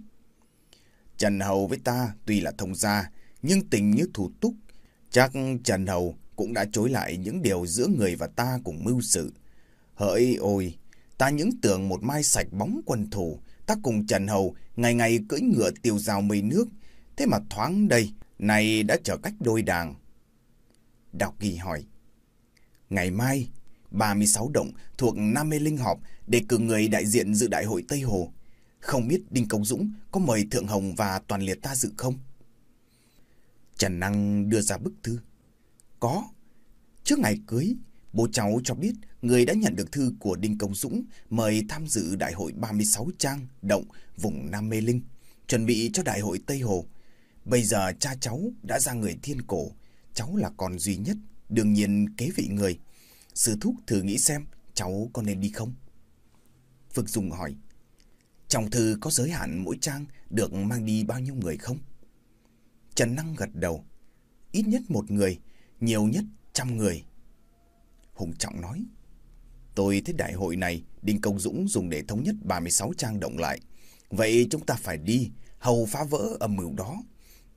Trần Hầu với ta tuy là thông gia, nhưng tình như thủ túc. Chắc Trần Hầu cũng đã chối lại những điều giữa người và ta cùng mưu sự. Hỡi ôi, ta những tưởng một mai sạch bóng quân thủ, ta cùng Trần Hầu ngày ngày cưỡi ngựa tiêu rào mây nước, thế mà thoáng đây, này đã trở cách đôi đàng. Đào Kỳ hỏi, ngày mai, 36 động thuộc Nam Mê Linh họp để cử người đại diện dự đại hội Tây Hồ. Không biết Đinh Công Dũng có mời Thượng Hồng và toàn liệt ta dự không? Trần Năng đưa ra bức thư. Có. Trước ngày cưới, bố cháu cho biết người đã nhận được thư của Đinh Công Dũng mời tham dự đại hội 36 trang động vùng Nam Mê Linh, chuẩn bị cho đại hội Tây Hồ. Bây giờ cha cháu đã ra người thiên cổ, cháu là con duy nhất, đương nhiên kế vị người. Sư thúc thử nghĩ xem cháu có nên đi không? Phước Dung hỏi, trong thư có giới hạn mỗi trang được mang đi bao nhiêu người không? Trần Năng gật đầu, ít nhất một người, nhiều nhất trăm người. Hùng Trọng nói, tôi thấy đại hội này Đinh Công Dũng dùng để thống nhất 36 trang động lại. Vậy chúng ta phải đi, hầu phá vỡ âm mưu đó.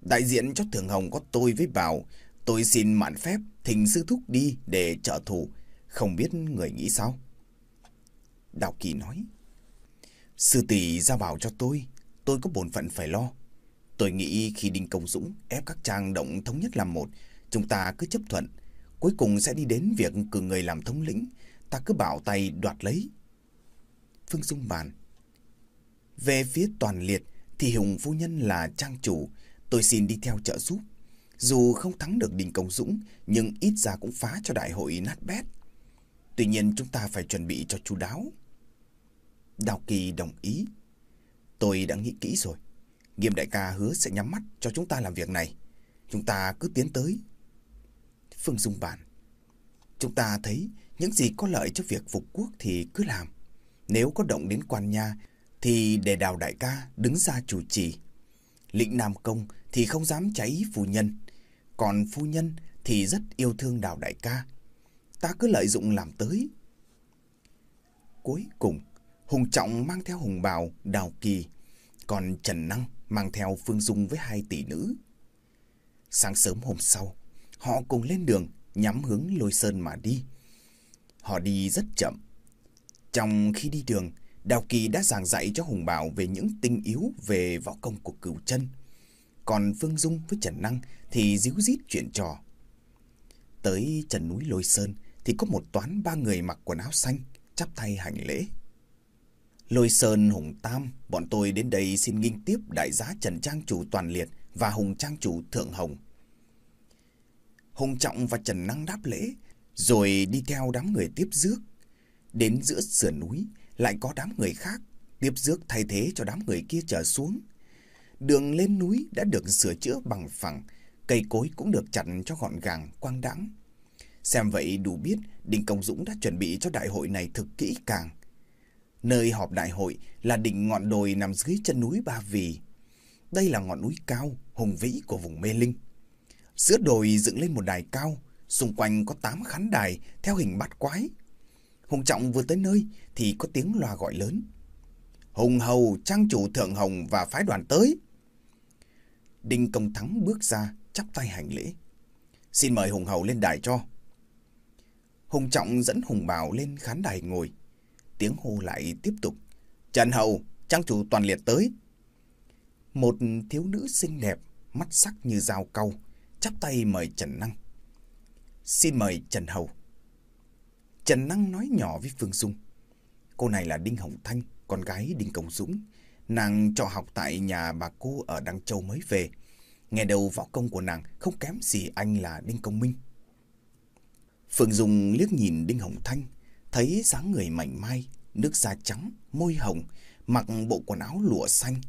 Đại diện cho Thường Hồng có tôi với Bảo, tôi xin mạn phép thỉnh sư thúc đi để trợ thủ, không biết người nghĩ sao? Đào Kỳ nói, sư tỷ ra bảo cho tôi, tôi có bổn phận phải lo. Tôi nghĩ khi Đinh Công Dũng ép các trang động thống nhất làm một, chúng ta cứ chấp thuận. Cuối cùng sẽ đi đến việc cử người làm thống lĩnh, ta cứ bảo tay đoạt lấy. Phương Dung bàn. Về phía toàn liệt thì Hùng Phu Nhân là trang chủ, tôi xin đi theo trợ giúp. Dù không thắng được Đinh Công Dũng, nhưng ít ra cũng phá cho đại hội nát bét. Tuy nhiên chúng ta phải chuẩn bị cho chú đáo. Đào Kỳ đồng ý. Tôi đã nghĩ kỹ rồi. Nghiêm đại ca hứa sẽ nhắm mắt cho chúng ta làm việc này. Chúng ta cứ tiến tới. Phương Dung bản. Chúng ta thấy những gì có lợi cho việc phục quốc thì cứ làm. Nếu có động đến quan nha thì để đào đại ca đứng ra chủ trì. Lĩnh Nam Công thì không dám cháy phu nhân. Còn phu nhân thì rất yêu thương đào đại ca. Ta cứ lợi dụng làm tới. Cuối cùng, Hùng Trọng mang theo Hùng Bào, Đào Kỳ. Còn Trần Năng mang theo Phương Dung với hai tỷ nữ. Sáng sớm hôm sau, họ cùng lên đường nhắm hướng lôi sơn mà đi. Họ đi rất chậm. Trong khi đi đường, Đào Kỳ đã giảng dạy cho Hùng Bảo về những tinh yếu về võ công của cửu chân. Còn Phương Dung với Trần Năng thì díu dít chuyện trò. Tới trần núi Lôi Sơn thì có một toán ba người mặc quần áo xanh, chắp tay hành lễ. Lôi Sơn Hùng Tam, bọn tôi đến đây xin nghinh tiếp đại giá Trần Trang Chủ Toàn Liệt và Hùng Trang Chủ Thượng Hồng. Hùng Trọng và Trần Năng đáp lễ, rồi đi theo đám người tiếp rước. Đến giữa sườn núi, lại có đám người khác, tiếp rước thay thế cho đám người kia trở xuống. Đường lên núi đã được sửa chữa bằng phẳng, cây cối cũng được chặn cho gọn gàng, quang đãng. Xem vậy đủ biết Đinh Công Dũng đã chuẩn bị cho đại hội này thực kỹ càng. Nơi họp đại hội là đỉnh ngọn đồi nằm dưới chân núi Ba Vì. Đây là ngọn núi cao, hùng vĩ của vùng Mê Linh. Giữa đồi dựng lên một đài cao, xung quanh có tám khán đài theo hình bát quái. Hùng Trọng vừa tới nơi thì có tiếng loa gọi lớn. Hùng Hầu, trang chủ Thượng Hồng và phái đoàn tới. Đinh Công Thắng bước ra, chắp tay hành lễ. Xin mời Hùng Hầu lên đài cho. Hùng Trọng dẫn Hùng Bảo lên khán đài ngồi. Tiếng hô lại tiếp tục. Trần Hầu, trang chủ toàn liệt tới. Một thiếu nữ xinh đẹp, mắt sắc như dao cau, chắp tay mời Trần Năng. Xin mời Trần Hầu. Trần Năng nói nhỏ với Phương Dung. Cô này là Đinh Hồng Thanh, con gái Đinh Công Dũng. Nàng trọ học tại nhà bà cô ở Đăng Châu mới về. Nghe đầu võ công của nàng không kém gì anh là Đinh Công Minh. Phương Dung liếc nhìn Đinh Hồng Thanh, thấy dáng người mảnh mai, nước da trắng, môi hồng, mặc bộ quần áo lụa xanh,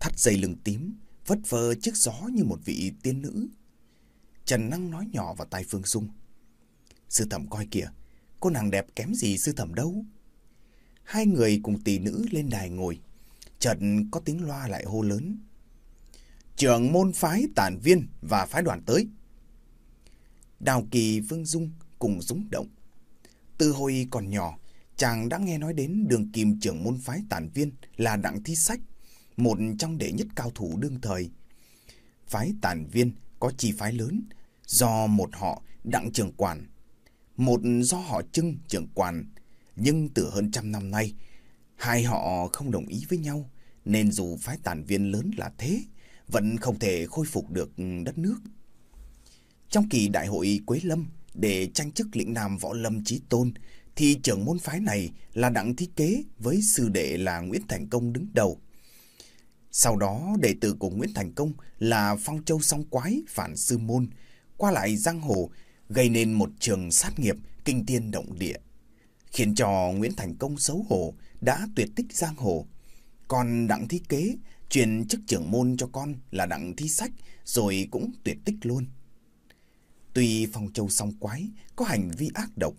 thắt dây lưng tím, vất vơ trước gió như một vị tiên nữ. Trần Năng nói nhỏ vào tai Phương Dung. Sư thẩm coi kìa, cô nàng đẹp kém gì sư thẩm đâu. Hai người cùng tỷ nữ lên đài ngồi. Chợt có tiếng loa lại hô lớn. Trưởng môn phái tản viên và phái đoàn tới. Đào Kỳ Vương Dung cùng rúng động. Từ hồi còn nhỏ, chàng đã nghe nói đến đường kim trưởng môn phái tản viên là Đặng Thi Sách, một trong đệ nhất cao thủ đương thời. Phái tản viên có chi phái lớn, do một họ Đặng Trường Quản, một do họ Trưng Trường Quản, nhưng từ hơn trăm năm nay, hai họ không đồng ý với nhau, nên dù phái tản viên lớn là thế, vẫn không thể khôi phục được đất nước. Trong kỳ đại hội Quế Lâm, để tranh chức lĩnh nam võ lâm chí tôn, thì trưởng môn phái này là Đặng thiết Kế với sư đệ là Nguyễn Thành Công đứng đầu. Sau đó đệ tử của Nguyễn Thành Công là Phong Châu Song Quái phản sư môn, qua lại giang hồ, gây nên một trường sát nghiệp kinh tiên động địa, khiến cho Nguyễn Thành Công xấu hổ đã tuyệt tích giang hồ. Còn Đặng thiết Kế truyền chức trưởng môn cho con là Đặng Thi Sách rồi cũng tuyệt tích luôn. Tuy Phong Châu Song Quái có hành vi ác độc,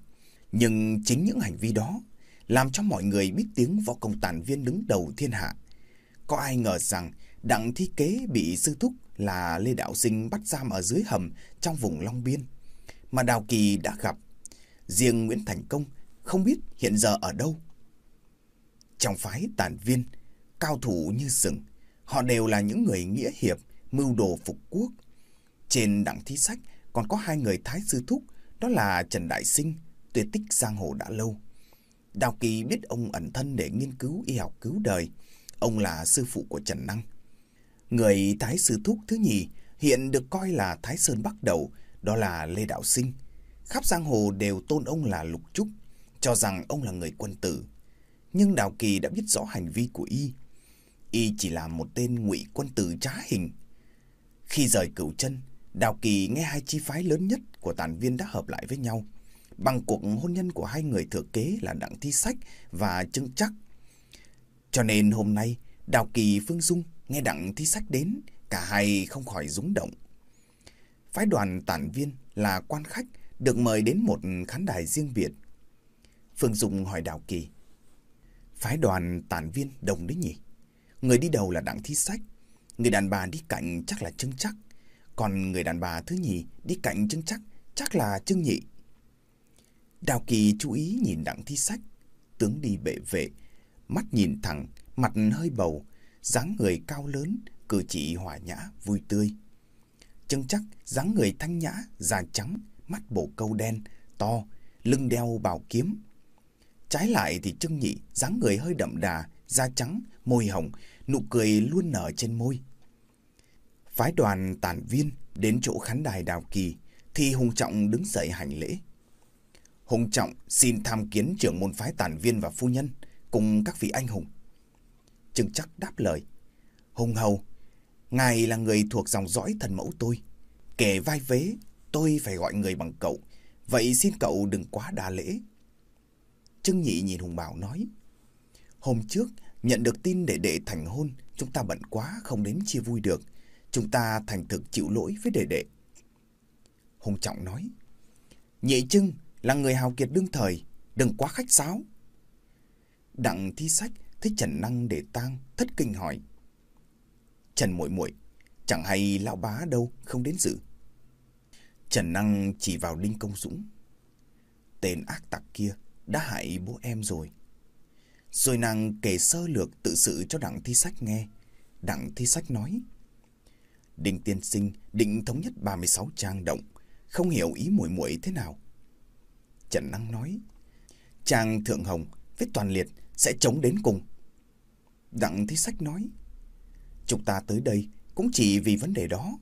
nhưng chính những hành vi đó làm cho mọi người biết tiếng võ công tàn viên đứng đầu thiên hạ. Có ai ngờ rằng Đặng Thi Kế bị sư thúc là Lê Đạo Sinh bắt giam ở dưới hầm trong vùng Long Biên, mà Đào Kỳ đã gặp. Riêng Nguyễn Thành Công không biết hiện giờ ở đâu. Trong phái tàn viên, cao thủ như sừng họ đều là những người nghĩa hiệp, mưu đồ phục quốc. Trên đặng thi sách còn có hai người thái sư thúc, đó là Trần Đại Sinh, tuyệt tích giang hồ đã lâu. Đào Kỳ biết ông ẩn thân để nghiên cứu y học cứu đời. Ông là sư phụ của Trần Năng. Người thái sư thúc thứ nhì hiện được coi là Thái Sơn Bắc Đầu, đó là Lê Đạo Sinh. Khắp giang hồ đều tôn ông là Lục Trúc, cho rằng ông là người quân tử. Nhưng Đào Kỳ đã biết rõ hành vi của y. Y chỉ là một tên ngụy quân tử trá hình. Khi rời cửu chân, Đào Kỳ nghe hai chi phái lớn nhất của tàn viên đã hợp lại với nhau. Bằng cuộc hôn nhân của hai người thừa kế là Đặng Thi Sách và Trưng Chắc. Cho nên hôm nay, Đào Kỳ Phương Dung nghe Đặng Thi Sách đến, cả hai không khỏi rúng động. Phái đoàn tản viên là quan khách được mời đến một khán đài riêng biệt. Phương Dung hỏi Đào Kỳ. Phái đoàn tản viên đồng đấy nhỉ? Người đi đầu là Đặng Thi Sách, người đàn bà đi cạnh chắc là Trưng Chắc. Còn người đàn bà thứ nhì đi cạnh chân Chắc chắc là chân Nhị. Đào Kỳ chú ý nhìn đặng thi sách, tướng đi bệ vệ, mắt nhìn thẳng, mặt hơi bầu, dáng người cao lớn, cử chỉ hòa nhã, vui tươi. chân chắc, dáng người thanh nhã, da trắng, mắt bộ câu đen, to, lưng đeo bảo kiếm. Trái lại thì chân Nhị, dáng người hơi đậm đà, da trắng, môi hồng, nụ cười luôn nở trên môi. Phái đoàn tản viên đến chỗ khán đài đào kỳ thì Hùng Trọng đứng dậy hành lễ. Hùng Trọng xin tham kiến trưởng môn phái tản viên và phu nhân cùng các vị anh hùng. Trừng chắc đáp lời. Hùng Hầu, ngài là người thuộc dòng dõi thần mẫu tôi. Kể vai vế, tôi phải gọi người bằng cậu. Vậy xin cậu đừng quá đa lễ. Trưng Nhị nhìn Hùng Bảo nói. Hôm trước, nhận được tin để đệ thành hôn, chúng ta bận quá không đến chia vui được. Chúng ta thành thực chịu lỗi với đệ đệ. Hùng Trọng nói. Nhị Trưng là người hào kiệt đương thời, đừng quá khách sáo. Đặng thi sách thấy Trần Năng để tang, thất kinh hỏi. Trần muội muội chẳng hay lão bá đâu không đến dự. Trần Năng chỉ vào Đinh Công Dũng. Tên ác tặc kia đã hại bố em rồi. Rồi nàng kể sơ lược tự sự cho đặng thi sách nghe. Đặng thi sách nói. Đinh tiên sinh định thống nhất 36 trang động, không hiểu ý muội muội thế nào. Trần Năng nói, Trang Thượng Hồng với toàn liệt sẽ chống đến cùng. Đặng Thế Sách nói, chúng ta tới đây cũng chỉ vì vấn đề đó.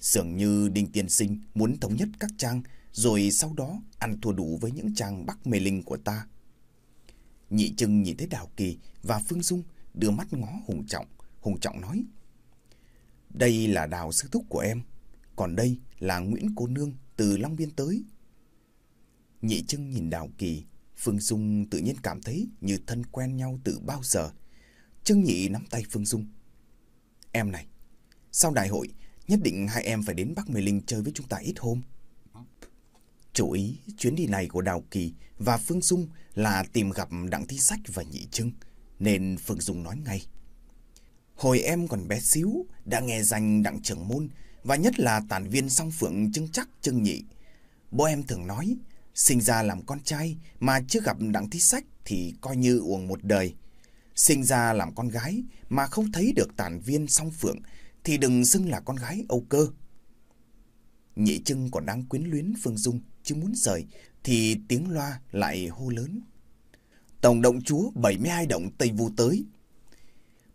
Dường như Đinh Tiên Sinh muốn thống nhất các trang rồi sau đó ăn thua đủ với những trang bắc mê linh của ta. Nhị Trưng nhìn thấy Đào Kỳ và Phương Dung đưa mắt ngó Hùng Trọng. Hùng Trọng nói, đây là đào sư thúc của em, còn đây là Nguyễn Cô Nương từ Long Biên tới. Nhị Trưng nhìn Đào Kỳ, Phương Dung tự nhiên cảm thấy như thân quen nhau từ bao giờ. chân Nhị nắm tay Phương Dung. Em này, sau đại hội, nhất định hai em phải đến Bắc Mê Linh chơi với chúng ta ít hôm. Chủ ý chuyến đi này của Đào Kỳ và Phương Dung là tìm gặp Đặng Thi Sách và Nhị Trưng, nên Phương Dung nói ngay. Hồi em còn bé xíu, đã nghe danh Đặng Trưởng Môn và nhất là tản viên song phượng Trưng Chắc Trưng Nhị. Bố em thường nói, sinh ra làm con trai mà chưa gặp Đặng Thi Sách thì coi như uổng một đời. Sinh ra làm con gái mà không thấy được tản viên song phượng thì đừng xưng là con gái Âu Cơ. Nhị Trưng còn đang quyến luyến Phương Dung chưa muốn rời thì tiếng loa lại hô lớn. Tổng động chúa 72 động Tây Vu tới.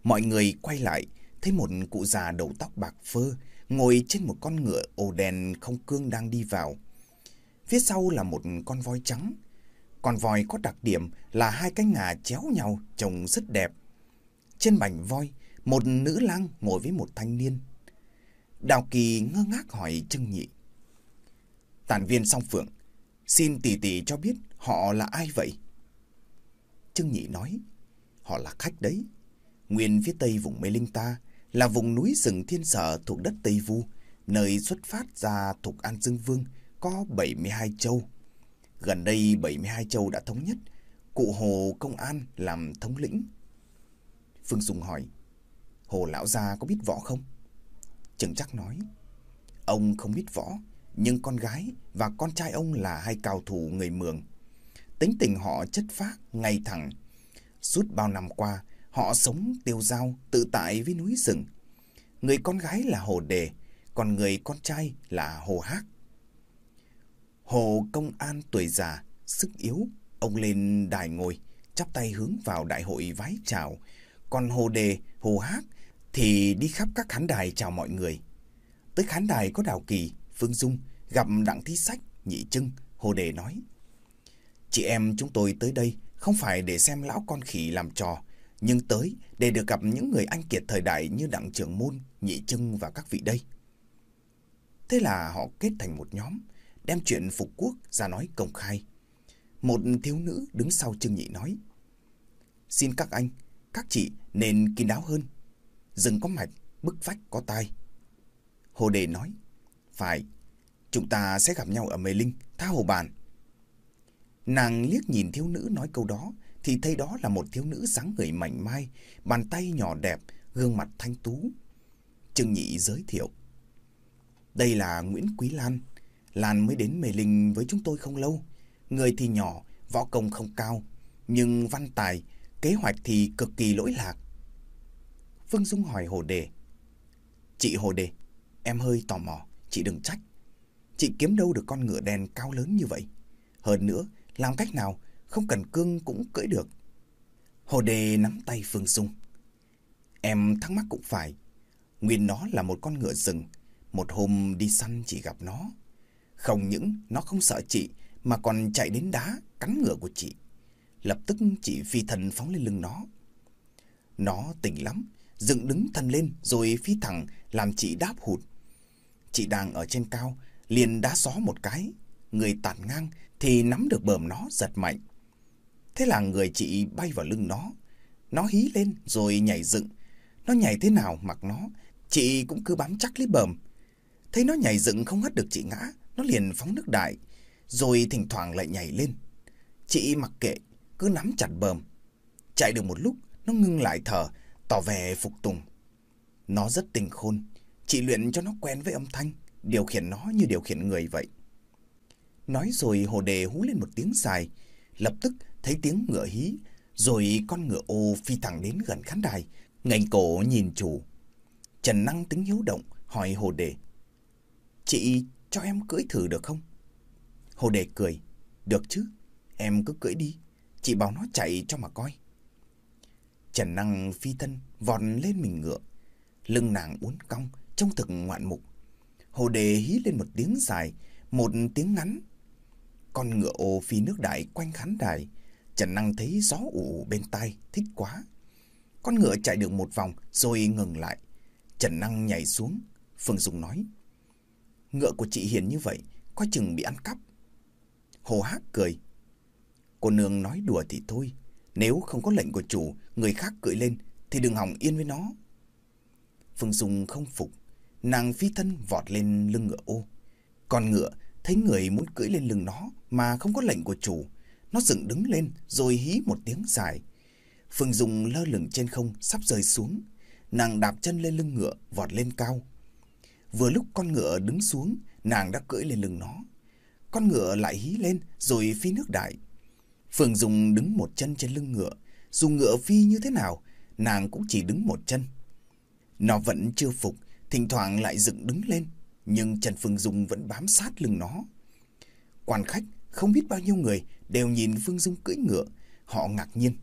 Mọi người quay lại, thấy một cụ già đầu tóc bạc phơ ngồi trên một con ngựa ồ đèn không cương đang đi vào. Phía sau là một con voi trắng. Con voi có đặc điểm là hai cái ngà chéo nhau trông rất đẹp. Trên bành voi, một nữ lang ngồi với một thanh niên. Đào Kỳ ngơ ngác hỏi Trưng Nhị. Tản viên song phượng, xin tỷ tỷ cho biết họ là ai vậy? Trưng Nhị nói, họ là khách đấy. Nguyên phía tây vùng Mê Linh ta là vùng núi rừng thiên sở thuộc đất Tây Vu, nơi xuất phát ra thuộc An Dương Vương có 72 châu. Gần đây 72 châu đã thống nhất, cụ Hồ Công An làm thống lĩnh. Phương Dung hỏi, Hồ Lão Gia có biết võ không? Trừng chắc nói, ông không biết võ, nhưng con gái và con trai ông là hai cao thủ người Mường. Tính tình họ chất phác, ngay thẳng. Suốt bao năm qua, họ sống tiêu dao, tự tại với núi rừng. Người con gái là Hồ Đề, còn người con trai là Hồ Hát. Hồ Công An tuổi già, sức yếu, ông lên đài ngồi, chắp tay hướng vào đại hội vái chào. Còn Hồ Đề, Hồ Hát thì đi khắp các khán đài chào mọi người. Tới khán đài có Đào Kỳ, Phương Dung, gặp Đặng Thi Sách, Nhị Trưng, Hồ Đề nói. Chị em chúng tôi tới đây không phải để xem lão con khỉ làm trò, nhưng tới để được gặp những người anh kiệt thời đại như Đặng Trưởng Môn, Nhị Trưng và các vị đây. Thế là họ kết thành một nhóm, đem chuyện phục quốc ra nói công khai. Một thiếu nữ đứng sau Trưng Nhị nói, Xin các anh, các chị nên kín đáo hơn. Rừng có mạch, bức vách có tai. Hồ Đề nói, Phải, chúng ta sẽ gặp nhau ở Mê Linh, tha hồ bàn. Nàng liếc nhìn thiếu nữ nói câu đó, thì thấy đó là một thiếu nữ dáng người mảnh mai, bàn tay nhỏ đẹp, gương mặt thanh tú. Trương Nhị giới thiệu. Đây là Nguyễn Quý Lan. Lan mới đến Mê Linh với chúng tôi không lâu. Người thì nhỏ, võ công không cao, nhưng văn tài, kế hoạch thì cực kỳ lỗi lạc. Phương Dung hỏi Hồ Đề. Chị Hồ Đề, em hơi tò mò, chị đừng trách. Chị kiếm đâu được con ngựa đen cao lớn như vậy? Hơn nữa, làm cách nào không cần cương cũng cưỡi được. Hồ Đề nắm tay Phương Dung. Em thắc mắc cũng phải. Nguyên nó là một con ngựa rừng. Một hôm đi săn chỉ gặp nó. Không những nó không sợ chị mà còn chạy đến đá cắn ngựa của chị. Lập tức chị phi thần phóng lên lưng nó. Nó tỉnh lắm, dựng đứng thân lên rồi phi thẳng làm chị đáp hụt. Chị đang ở trên cao, liền đá xó một cái. Người tản ngang thì nắm được bờm nó giật mạnh. Thế là người chị bay vào lưng nó. Nó hí lên rồi nhảy dựng. Nó nhảy thế nào mặc nó, chị cũng cứ bám chắc lấy bờm. Thấy nó nhảy dựng không hất được chị ngã, nó liền phóng nước đại, rồi thỉnh thoảng lại nhảy lên. Chị mặc kệ, cứ nắm chặt bờm. Chạy được một lúc, nó ngưng lại thở, tỏ vẻ phục tùng. Nó rất tình khôn, chị luyện cho nó quen với âm thanh, điều khiển nó như điều khiển người vậy. Nói rồi hồ đề hú lên một tiếng dài, lập tức thấy tiếng ngựa hí, rồi con ngựa ô phi thẳng đến gần khán đài, ngành cổ nhìn chủ. Trần Năng tính hiếu động, hỏi Hồ Đề. Chị cho em cưỡi thử được không? Hồ Đề cười. Được chứ, em cứ cưỡi đi, chị bảo nó chạy cho mà coi. Trần Năng phi thân vòn lên mình ngựa, lưng nàng uốn cong, trông thực ngoạn mục. Hồ Đề hí lên một tiếng dài, một tiếng ngắn. Con ngựa ô phi nước đại quanh khán đài, Trần Năng thấy gió ủ bên tai, thích quá. Con ngựa chạy được một vòng rồi ngừng lại. Trần Năng nhảy xuống. Phương Dung nói. Ngựa của chị hiền như vậy, coi chừng bị ăn cắp. Hồ hác cười. Cô nương nói đùa thì thôi. Nếu không có lệnh của chủ, người khác cưỡi lên, thì đừng hỏng yên với nó. Phương Dung không phục. Nàng phi thân vọt lên lưng ngựa ô. Con ngựa thấy người muốn cưỡi lên lưng nó mà không có lệnh của chủ. Nó dựng đứng lên rồi hí một tiếng dài. Phương Dung lơ lửng trên không sắp rơi xuống. Nàng đạp chân lên lưng ngựa vọt lên cao. Vừa lúc con ngựa đứng xuống, nàng đã cưỡi lên lưng nó. Con ngựa lại hí lên rồi phi nước đại. Phương Dung đứng một chân trên lưng ngựa. Dù ngựa phi như thế nào, nàng cũng chỉ đứng một chân. Nó vẫn chưa phục, thỉnh thoảng lại dựng đứng lên, nhưng Trần Phương Dung vẫn bám sát lưng nó. Quan khách, không biết bao nhiêu người đều nhìn Phương Dung cưỡi ngựa, họ ngạc nhiên.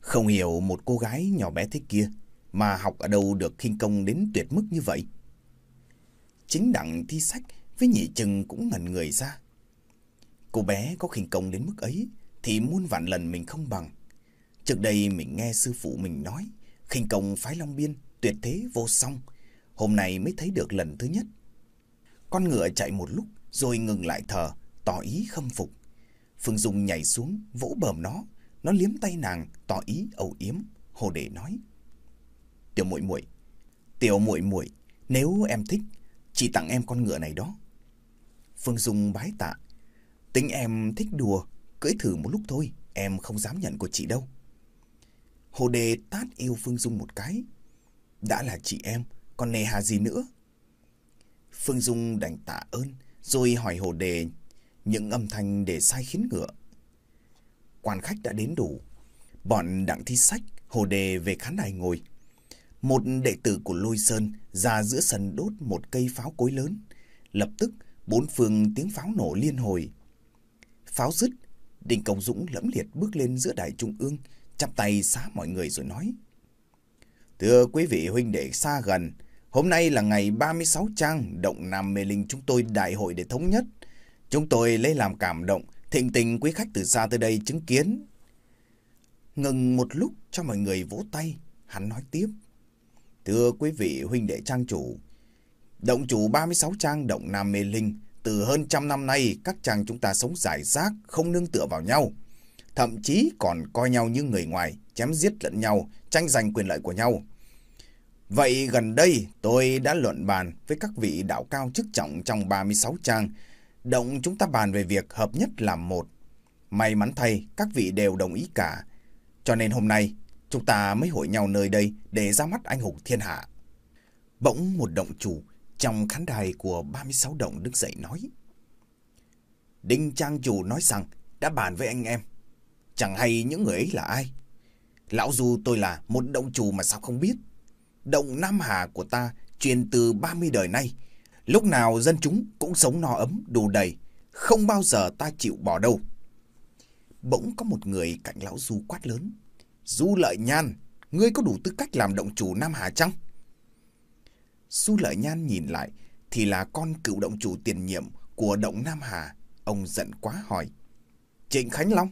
Không hiểu một cô gái nhỏ bé thế kia mà học ở đâu được khinh công đến tuyệt mức như vậy. Chính đặng thi sách với nhị chừng cũng ngẩn người ra. Cô bé có khinh công đến mức ấy thì muôn vạn lần mình không bằng. Trước đây mình nghe sư phụ mình nói khinh công phái Long Biên tuyệt thế vô song. Hôm nay mới thấy được lần thứ nhất. Con ngựa chạy một lúc rồi ngừng lại thở, tỏ ý khâm phục. Phương Dung nhảy xuống, vỗ bờm nó. Nó liếm tay nàng, tỏ ý âu yếm. Hồ Đề nói. Tiểu muội muội, tiểu muội muội, nếu em thích, chị tặng em con ngựa này đó. Phương Dung bái tạ. Tính em thích đùa, cưỡi thử một lúc thôi, em không dám nhận của chị đâu. Hồ Đề tát yêu Phương Dung một cái. Đã là chị em, còn nề hà gì nữa? Phương Dung đành tạ ơn, rồi hỏi Hồ Đề những âm thanh để sai khiến ngựa. Quan khách đã đến đủ. Bọn đặng thi sách, Hồ Đề về khán đài ngồi. Một đệ tử của Lôi Sơn ra giữa sân đốt một cây pháo cối lớn. Lập tức, bốn phương tiếng pháo nổ liên hồi. Pháo dứt, Đinh Công Dũng lẫm liệt bước lên giữa đài trung ương, chắp tay xá mọi người rồi nói. Thưa quý vị huynh đệ xa gần, hôm nay là ngày 36 trang Động Nam Mê Linh chúng tôi đại hội để thống nhất. Chúng tôi lấy làm cảm động, thịnh tình quý khách từ xa tới đây chứng kiến. Ngừng một lúc cho mọi người vỗ tay, hắn nói tiếp. Thưa quý vị huynh đệ trang chủ, động chủ 36 trang Động Nam Mê Linh, từ hơn trăm năm nay các chàng chúng ta sống giải rác, không nương tựa vào nhau. Thậm chí còn coi nhau như người ngoài, chém giết lẫn nhau, tranh giành quyền lợi của nhau. Vậy gần đây tôi đã luận bàn với các vị đạo cao chức trọng trong 36 trang. Động chúng ta bàn về việc hợp nhất làm một. May mắn thay, các vị đều đồng ý cả. Cho nên hôm nay, chúng ta mới hội nhau nơi đây để ra mắt anh hùng thiên hạ. Bỗng một động chủ trong khán đài của 36 động đứng dậy nói. Đinh Trang chủ nói rằng đã bàn với anh em. Chẳng hay những người ấy là ai. Lão du tôi là một động chủ mà sao không biết. Động Nam Hà của ta truyền từ 30 đời nay. Lúc nào dân chúng cũng sống no ấm, đủ đầy. Không bao giờ ta chịu bỏ đâu. Bỗng có một người cạnh lão Du quát lớn. Du lợi nhan, ngươi có đủ tư cách làm động chủ Nam Hà chăng? Du lợi nhan nhìn lại thì là con cựu động chủ tiền nhiệm của động Nam Hà. Ông giận quá hỏi. Trịnh Khánh Long,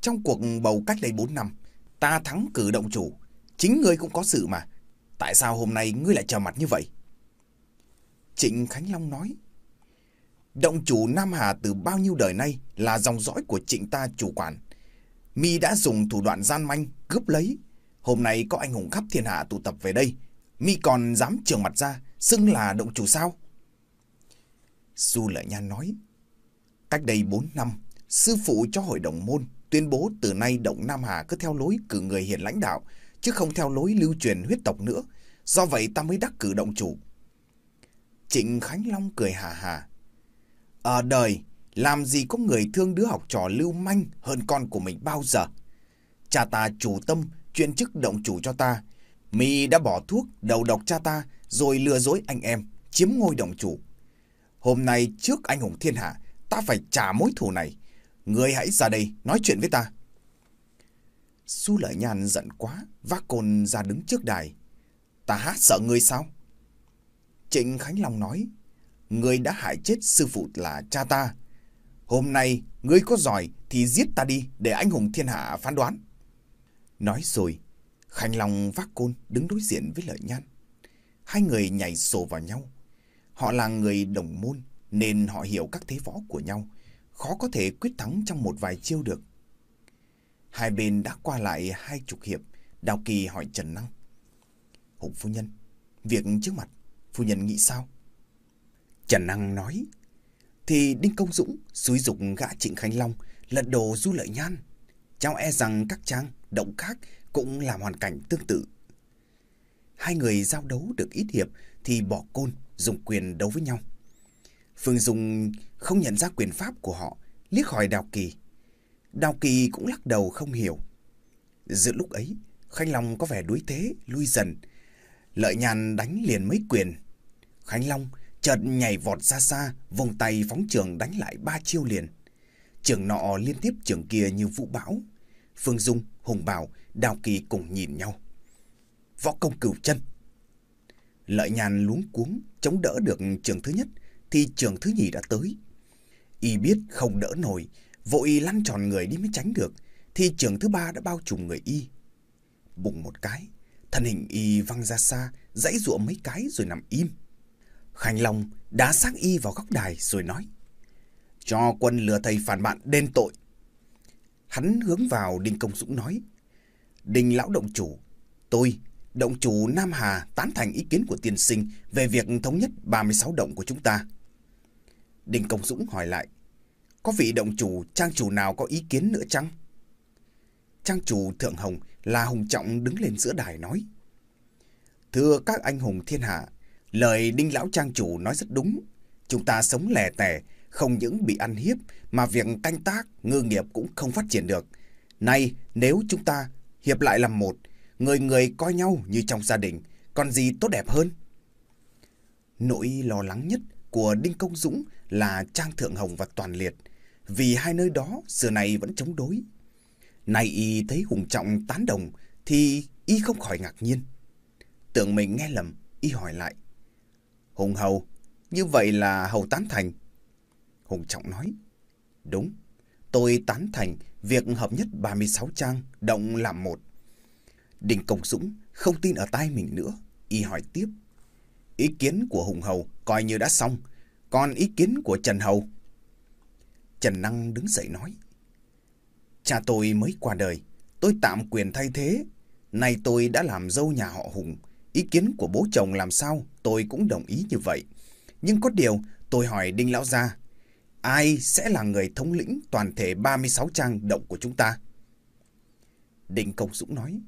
trong cuộc bầu cách đây 4 năm, ta thắng cử động chủ. Chính ngươi cũng có sự mà. Tại sao hôm nay ngươi lại trở mặt như vậy? Trịnh Khánh Long nói. Động chủ Nam Hà từ bao nhiêu đời nay là dòng dõi của trịnh ta chủ quản. Mi đã dùng thủ đoạn gian manh, cướp lấy. Hôm nay có anh hùng khắp thiên hạ tụ tập về đây. Mi còn dám trường mặt ra, xưng là động chủ sao? Du Lợi Nhan nói. Cách đây 4 năm, sư phụ cho hội đồng môn tuyên bố từ nay động Nam Hà cứ theo lối cử người hiền lãnh đạo, chứ không theo lối lưu truyền huyết tộc nữa. Do vậy ta mới đắc cử động chủ. Trịnh Khánh Long cười hà hà. Ở đời, làm gì có người thương đứa học trò lưu manh hơn con của mình bao giờ? Cha ta chủ tâm chuyên chức động chủ cho ta. Mi đã bỏ thuốc đầu độc cha ta rồi lừa dối anh em, chiếm ngôi động chủ. Hôm nay trước anh hùng thiên hạ, ta phải trả mối thù này. Người hãy ra đây nói chuyện với ta. Su lợi nhàn giận quá, vác côn ra đứng trước đài. Ta hát sợ ngươi sao? Trịnh Khánh Long nói, ngươi đã hại chết sư phụ là cha ta. Hôm nay, ngươi có giỏi thì giết ta đi để anh hùng thiên hạ phán đoán. Nói rồi, Khánh Long vác côn đứng đối diện với lợi nhan. Hai người nhảy sổ vào nhau. Họ là người đồng môn nên họ hiểu các thế võ của nhau. khó có thể quyết thắng trong một vài chiêu được. Hai bên đã qua lại hai chục hiệp, Đào Kỳ hỏi Trần Năng. Hùng phu nhân, việc trước mặt, phu nhân nghĩ sao? Trần Năng nói, thì Đinh Công Dũng xúi dục gã Trịnh Khánh Long lật đồ du lợi nhan. Cháu e rằng các trang, động khác cũng làm hoàn cảnh tương tự. Hai người giao đấu được ít hiệp thì bỏ côn, dùng quyền đấu với nhau. Phương Dung không nhận ra quyền pháp của họ, liếc hỏi Đào Kỳ. Đào Kỳ cũng lắc đầu không hiểu. Giữa lúc ấy, Khánh Long có vẻ đuối thế, lui dần. Lợi nhàn đánh liền mấy quyền. Khánh Long chợt nhảy vọt ra xa, vùng tay phóng trường đánh lại ba chiêu liền. Trường nọ liên tiếp trường kia như vũ bão. Phương Dung, Hùng Bảo, Đào Kỳ cùng nhìn nhau. Võ công cửu chân. Lợi nhàn luống cuống, chống đỡ được trường thứ nhất, thì trường thứ nhì đã tới. Y biết không đỡ nổi, vội lăn tròn người đi mới tránh được, thì trường thứ ba đã bao trùm người Y. Bùng một cái, thân hình Y văng ra xa, dãy ruộng mấy cái rồi nằm im. Khánh Long đá xác Y vào góc đài rồi nói, cho quân lừa thầy phản bạn đền tội. Hắn hướng vào Đinh Công Dũng nói, Đinh Lão Động Chủ, tôi, Động Chủ Nam Hà tán thành ý kiến của tiên sinh về việc thống nhất 36 động của chúng ta. Đinh Công Dũng hỏi lại, có vị động chủ, trang chủ nào có ý kiến nữa chăng? Trang chủ Thượng Hồng là Hùng Trọng đứng lên giữa đài nói. Thưa các anh hùng thiên hạ, lời Đinh Lão Trang chủ nói rất đúng. Chúng ta sống lẻ tẻ, không những bị ăn hiếp, mà việc canh tác, ngư nghiệp cũng không phát triển được. Nay, nếu chúng ta hiệp lại làm một, người người coi nhau như trong gia đình, còn gì tốt đẹp hơn? Nỗi lo lắng nhất của Đinh Công Dũng là Trang Thượng Hồng và Toàn Liệt, vì hai nơi đó xưa này vẫn chống đối. Nay y thấy Hùng Trọng tán đồng thì y không khỏi ngạc nhiên. Tưởng mình nghe lầm, y hỏi lại. Hùng Hầu, như vậy là Hầu tán thành. Hùng Trọng nói. Đúng, tôi tán thành việc hợp nhất 36 trang động làm một. Đình Công Dũng không tin ở tai mình nữa, y hỏi tiếp. Ý kiến của Hùng Hầu coi như đã xong, còn ý kiến của Trần Hầu? Trần Năng đứng dậy nói. Cha tôi mới qua đời, tôi tạm quyền thay thế. Nay tôi đã làm dâu nhà họ Hùng. Ý kiến của bố chồng làm sao, tôi cũng đồng ý như vậy. Nhưng có điều, tôi hỏi Đinh Lão Gia, ai sẽ là người thống lĩnh toàn thể 36 trang động của chúng ta? Đinh Công Dũng nói,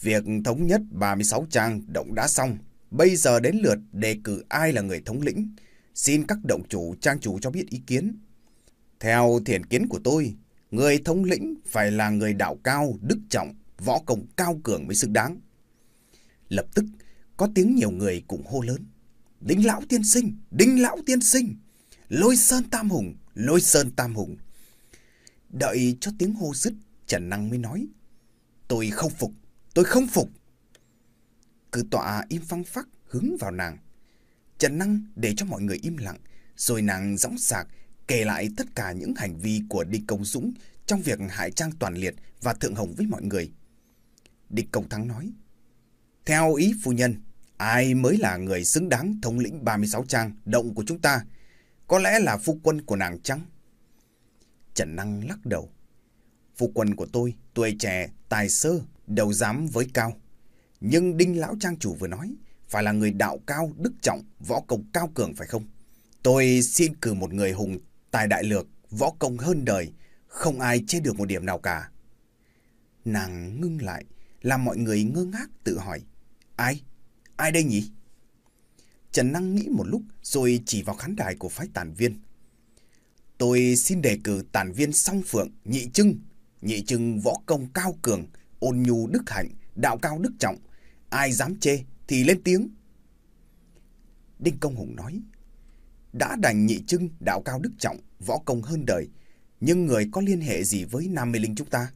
Việc thống nhất 36 trang động đã xong, bây giờ đến lượt đề cử ai là người thống lĩnh. Xin các động chủ trang chủ cho biết ý kiến. Theo thiền kiến của tôi, người thống lĩnh phải là người đạo cao, đức trọng, võ công cao cường mới xứng đáng. Lập tức, có tiếng nhiều người cũng hô lớn. Đinh lão tiên sinh, đinh lão tiên sinh, lôi sơn tam hùng, lôi sơn tam hùng. Đợi cho tiếng hô dứt, Trần Năng mới nói. Tôi không phục, tôi không phục. Cử tọa im phăng phắc hướng vào nàng. Trần Năng để cho mọi người im lặng, rồi nàng dõng sạc kể lại tất cả những hành vi của Địch Công Dũng trong việc hại trang toàn liệt và thượng hồng với mọi người. Địch Công Thắng nói, theo ý phu nhân, ai mới là người xứng đáng thống lĩnh 36 trang động của chúng ta? Có lẽ là phu quân của nàng trắng Trần Năng lắc đầu. Phu quân của tôi, tuổi trẻ, tài sơ, đầu dám với cao. Nhưng Đinh Lão Trang Chủ vừa nói, phải là người đạo cao, đức trọng, võ công cao cường phải không? Tôi xin cử một người hùng tài đại lược, võ công hơn đời, không ai chê được một điểm nào cả. Nàng ngưng lại, làm mọi người ngơ ngác tự hỏi. Ai? Ai đây nhỉ? Trần Năng nghĩ một lúc rồi chỉ vào khán đài của phái tản viên. Tôi xin đề cử tản viên song phượng, nhị trưng. Nhị trưng võ công cao cường, ôn nhu đức hạnh, đạo cao đức trọng. Ai dám chê thì lên tiếng. Đinh Công Hùng nói, đã đành nhị trưng đạo cao đức trọng, võ công hơn đời, nhưng người có liên hệ gì với Nam Mê Linh chúng ta?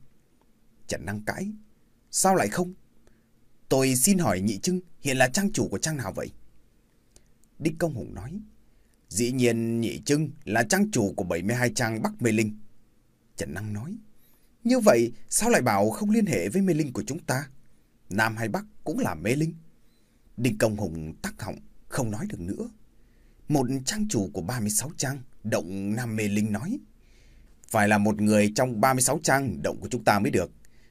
Trần Năng cãi, sao lại không? Tôi xin hỏi nhị trưng hiện là trang chủ của trang nào vậy? Đinh Công Hùng nói, dĩ nhiên nhị trưng là trang chủ của 72 trang Bắc Mê Linh. Trần Năng nói, như vậy sao lại bảo không liên hệ với Mê Linh của chúng ta? Nam hay Bắc cũng là Mê Linh. Đinh Công Hùng tắc họng, không nói được nữa. Một trang chủ của 36 trang, Động Nam Mê Linh nói. Phải là một người trong 36 trang động của chúng ta mới được.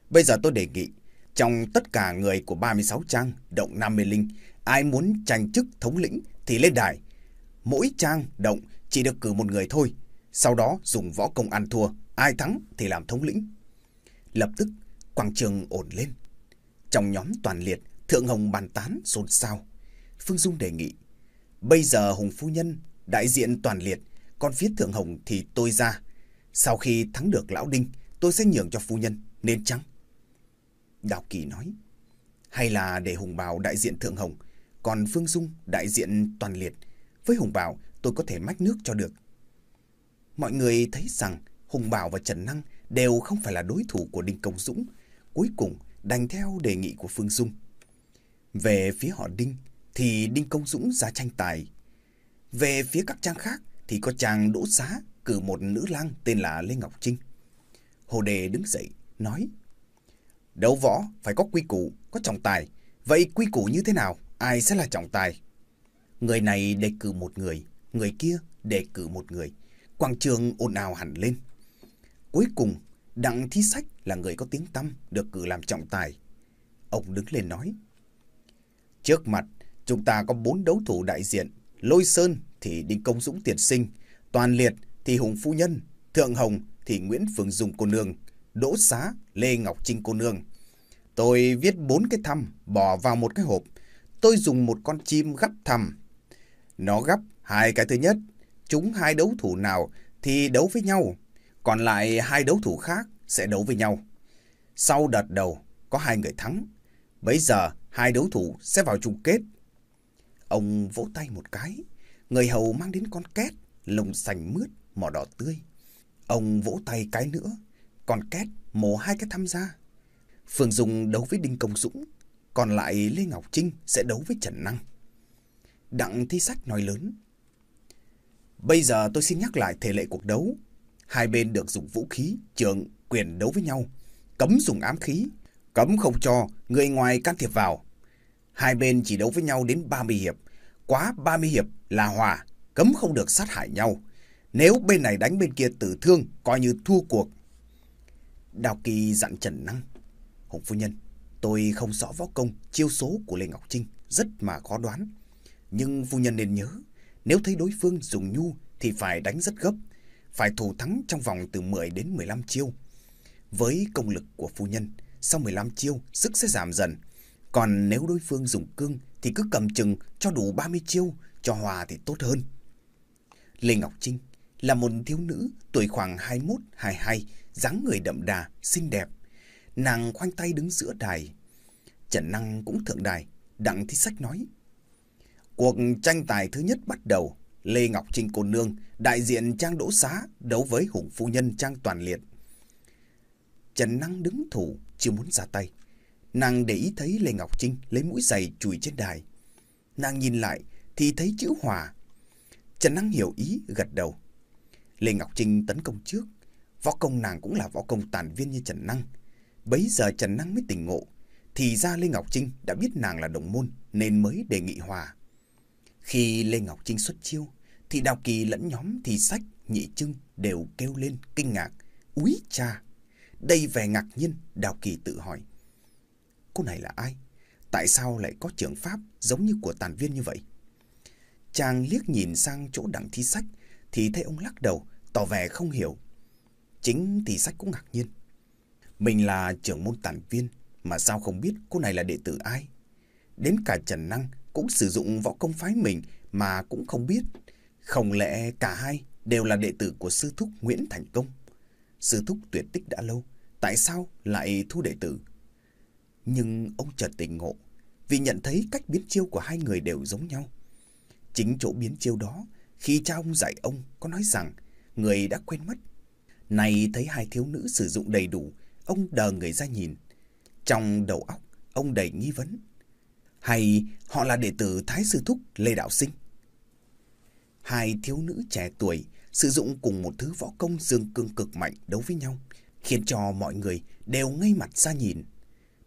Bây giờ tôi đề nghị, trong tất cả người của 36 trang động Nam Mê Linh, ai muốn tranh chức thống lĩnh thì lên đài. Mỗi trang động chỉ được cử một người thôi. Sau đó dùng võ công ăn thua, ai thắng thì làm thống lĩnh. Lập tức, quảng trường ổn lên. Trong nhóm toàn liệt, Thượng Hồng bàn tán xôn xao. Phương Dung đề nghị, bây giờ Hùng Phu Nhân, đại diện toàn liệt, còn phía Thượng Hồng thì tôi ra. Sau khi thắng được Lão Đinh, tôi sẽ nhường cho Phu Nhân, nên chăng? Đào Kỳ nói, hay là để Hùng Bảo đại diện Thượng Hồng, còn Phương Dung đại diện toàn liệt. Với Hùng Bảo, tôi có thể mách nước cho được. Mọi người thấy rằng Hùng Bảo và Trần Năng đều không phải là đối thủ của Đinh Công Dũng. Cuối cùng, đành theo đề nghị của Phương Dung. Về phía họ Đinh, thì Đinh Công Dũng ra tranh tài. Về phía các trang khác, thì có chàng đỗ xá cử một nữ lang tên là Lê Ngọc Trinh. Hồ Đề đứng dậy, nói Đấu võ phải có quy củ, có trọng tài. Vậy quy củ như thế nào? Ai sẽ là trọng tài? Người này đề cử một người, người kia đề cử một người. Quảng trường ồn ào hẳn lên. Cuối cùng, Đặng Thi Sách là người có tiếng tăm được cử làm trọng tài. Ông đứng lên nói. Trước mặt, chúng ta có bốn đấu thủ đại diện. Lôi Sơn thì Đinh Công Dũng Tiền Sinh, Toàn Liệt thì Hùng Phu Nhân, Thượng Hồng thì Nguyễn Phương Dung Cô Nương, Đỗ Xá, Lê Ngọc Trinh Cô Nương. Tôi viết bốn cái thăm, bỏ vào một cái hộp. Tôi dùng một con chim gắp thăm. Nó gắp hai cái thứ nhất. Chúng hai đấu thủ nào thì đấu với nhau. Còn lại hai đấu thủ khác sẽ đấu với nhau. Sau đợt đầu, có hai người thắng. Bây giờ, hai đấu thủ sẽ vào chung kết. Ông vỗ tay một cái. Người hầu mang đến con két, lông sành mướt, mỏ đỏ tươi. Ông vỗ tay cái nữa còn két mổ hai cái tham gia. Phương Dung đấu với Đinh Công Dũng. Còn lại Lê Ngọc Trinh sẽ đấu với Trần Năng. Đặng thi sách nói lớn. Bây giờ tôi xin nhắc lại thể lệ cuộc đấu. Hai bên được dùng vũ khí, trường, quyền đấu với nhau. Cấm dùng ám khí. Cấm không cho người ngoài can thiệp vào. Hai bên chỉ đấu với nhau đến 30 hiệp. Quá 30 hiệp là hòa. Cấm không được sát hại nhau. Nếu bên này đánh bên kia tử thương, coi như thua cuộc. Đào Kỳ dặn Trần Năng. Hùng phu nhân, tôi không rõ võ công, chiêu số của Lê Ngọc Trinh, rất mà khó đoán. Nhưng phu nhân nên nhớ, nếu thấy đối phương dùng nhu thì phải đánh rất gấp, phải thủ thắng trong vòng từ 10 đến 15 chiêu. Với công lực của phu nhân, sau 15 chiêu, sức sẽ giảm dần. Còn nếu đối phương dùng cương thì cứ cầm chừng cho đủ 30 chiêu, cho hòa thì tốt hơn. Lê Ngọc Trinh là một thiếu nữ tuổi khoảng 21-22, dáng người đậm đà, xinh đẹp. Nàng khoanh tay đứng giữa đài. Trần Năng cũng thượng đài, đặng thi sách nói. Cuộc tranh tài thứ nhất bắt đầu. Lê Ngọc Trinh cô nương, đại diện Trang Đỗ Xá, đấu với Hùng Phu Nhân Trang Toàn Liệt. Trần Năng đứng thủ, chưa muốn ra tay. Nàng để ý thấy Lê Ngọc Trinh lấy mũi giày chùi trên đài. Nàng nhìn lại thì thấy chữ hòa. Trần Năng hiểu ý, gật đầu. Lê Ngọc Trinh tấn công trước. Võ công nàng cũng là võ công tàn viên như Trần Năng. Bấy giờ Trần Năng mới tỉnh ngộ. Thì ra Lê Ngọc Trinh đã biết nàng là đồng môn nên mới đề nghị hòa. Khi Lê Ngọc Trinh xuất chiêu, thì Đào Kỳ lẫn nhóm thì sách, nhị trưng đều kêu lên kinh ngạc. Úi cha! đây vẻ ngạc nhiên, Đào Kỳ tự hỏi. Cô này là ai? Tại sao lại có trưởng pháp giống như của tàn viên như vậy? Chàng liếc nhìn sang chỗ đặng thi sách, thì thấy ông lắc đầu, tỏ vẻ không hiểu. Chính thì sách cũng ngạc nhiên. Mình là trưởng môn tản viên, mà sao không biết cô này là đệ tử ai? Đến cả Trần Năng cũng sử dụng võ công phái mình mà cũng không biết. Không lẽ cả hai đều là đệ tử của sư thúc Nguyễn Thành Công? Sư thúc tuyệt tích đã lâu, tại sao lại thu đệ tử? Nhưng ông chợt tỉnh ngộ, vì nhận thấy cách biến chiêu của hai người đều giống nhau. Chính chỗ biến chiêu đó, khi cha ông dạy ông có nói rằng người đã quên mất. Này thấy hai thiếu nữ sử dụng đầy đủ, ông đờ người ra nhìn. Trong đầu óc, ông đầy nghi vấn. Hay họ là đệ tử Thái Sư Thúc Lê Đạo Sinh? Hai thiếu nữ trẻ tuổi sử dụng cùng một thứ võ công dương cương cực mạnh đấu với nhau, khiến cho mọi người đều ngây mặt ra nhìn.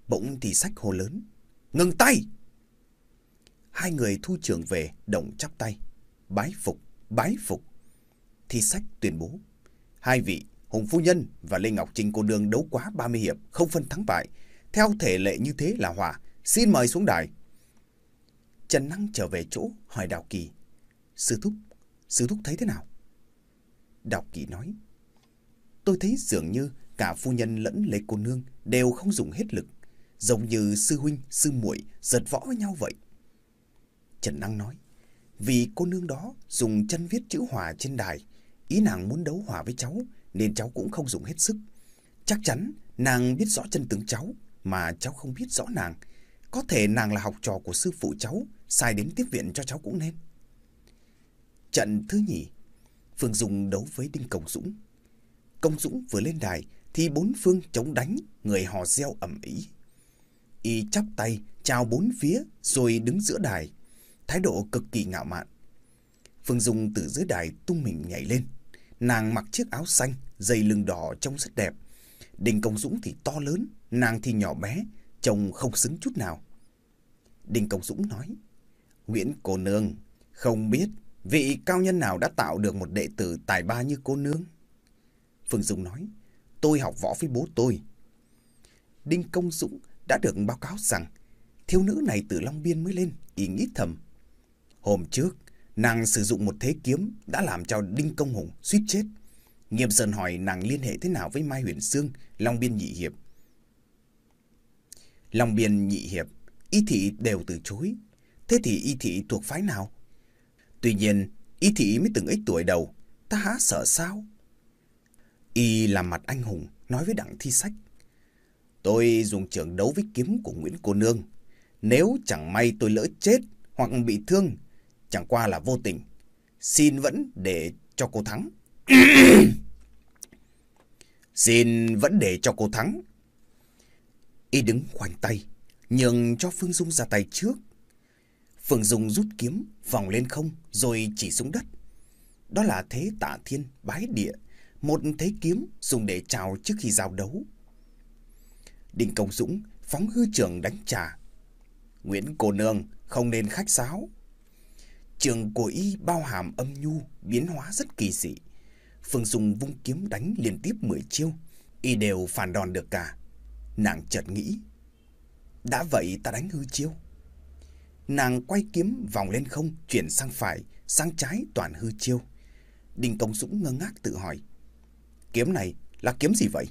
Bỗng thì sách hồ lớn. Ngừng tay! Hai người thu trường về, động chắp tay. Bái phục, bái phục. thì sách tuyên bố. Hai vị, Hùng Phu Nhân và Lê Ngọc Trinh cô đường đấu quá 30 hiệp, không phân thắng bại. Theo thể lệ như thế là hòa. Xin mời xuống đài. Trần Năng trở về chỗ hỏi Đào Kỳ. Sư Thúc, Sư Thúc thấy thế nào? Đào Kỳ nói. Tôi thấy dường như cả phu nhân lẫn Lê Cô Nương đều không dùng hết lực. Giống như sư huynh, sư muội giật võ với nhau vậy. Trần Năng nói. Vì cô nương đó dùng chân viết chữ hòa trên đài. Ý nàng muốn đấu hòa với cháu nên cháu cũng không dùng hết sức. Chắc chắn nàng biết rõ chân tướng cháu mà cháu không biết rõ nàng. Có thể nàng là học trò của sư phụ cháu, sai đến tiếp viện cho cháu cũng nên. Trận thứ nhì, Phương Dung đấu với Đinh Công Dũng. Công Dũng vừa lên đài thì bốn phương chống đánh, người hò reo ẩm ý. Y chắp tay, chào bốn phía rồi đứng giữa đài, thái độ cực kỳ ngạo mạn. Phương Dung từ dưới đài tung mình nhảy lên. Nàng mặc chiếc áo xanh, dây lưng đỏ trông rất đẹp. Đinh Công Dũng thì to lớn, nàng thì nhỏ bé, trông không xứng chút nào. Đinh Công Dũng nói, Nguyễn cô nương, không biết vị cao nhân nào đã tạo được một đệ tử tài ba như cô nương? Phương Dung nói, tôi học võ với bố tôi. Đinh Công Dũng đã được báo cáo rằng thiếu nữ này từ Long Biên mới lên, ý nghĩ thầm. Hôm trước, nàng sử dụng một thế kiếm đã làm cho Đinh Công Hùng suýt chết. Nghiêm Sơn hỏi nàng liên hệ thế nào với Mai Huyền Sương, Long Biên Nhị Hiệp. Long Biên Nhị Hiệp, Y Thị đều từ chối. Thế thì Y Thị thuộc phái nào? Tuy nhiên, Y Thị mới từng ít tuổi đầu, ta há sợ sao? Y làm mặt anh hùng, nói với đặng thi sách. Tôi dùng trường đấu với kiếm của Nguyễn Cô Nương. Nếu chẳng may tôi lỡ chết hoặc bị thương, chẳng qua là vô tình. Xin vẫn để cho cô thắng. Xin vẫn để cho cô thắng. Y đứng khoanh tay, nhường cho Phương Dung ra tay trước. Phương Dung rút kiếm, vòng lên không, rồi chỉ xuống đất. Đó là thế tạ thiên, bái địa, một thế kiếm dùng để chào trước khi giao đấu. Đinh Công Dũng phóng hư trường đánh trả. Nguyễn Cô Nương không nên khách sáo. Trường của y bao hàm âm nhu, biến hóa rất kỳ dị. Phương Dung vung kiếm đánh liên tiếp 10 chiêu, y đều phản đòn được cả. Nàng chợt nghĩ, đã vậy ta đánh hư chiêu. Nàng quay kiếm vòng lên không, chuyển sang phải, sang trái toàn hư chiêu. Đinh Công Dũng ngơ ngác tự hỏi, kiếm này là kiếm gì vậy?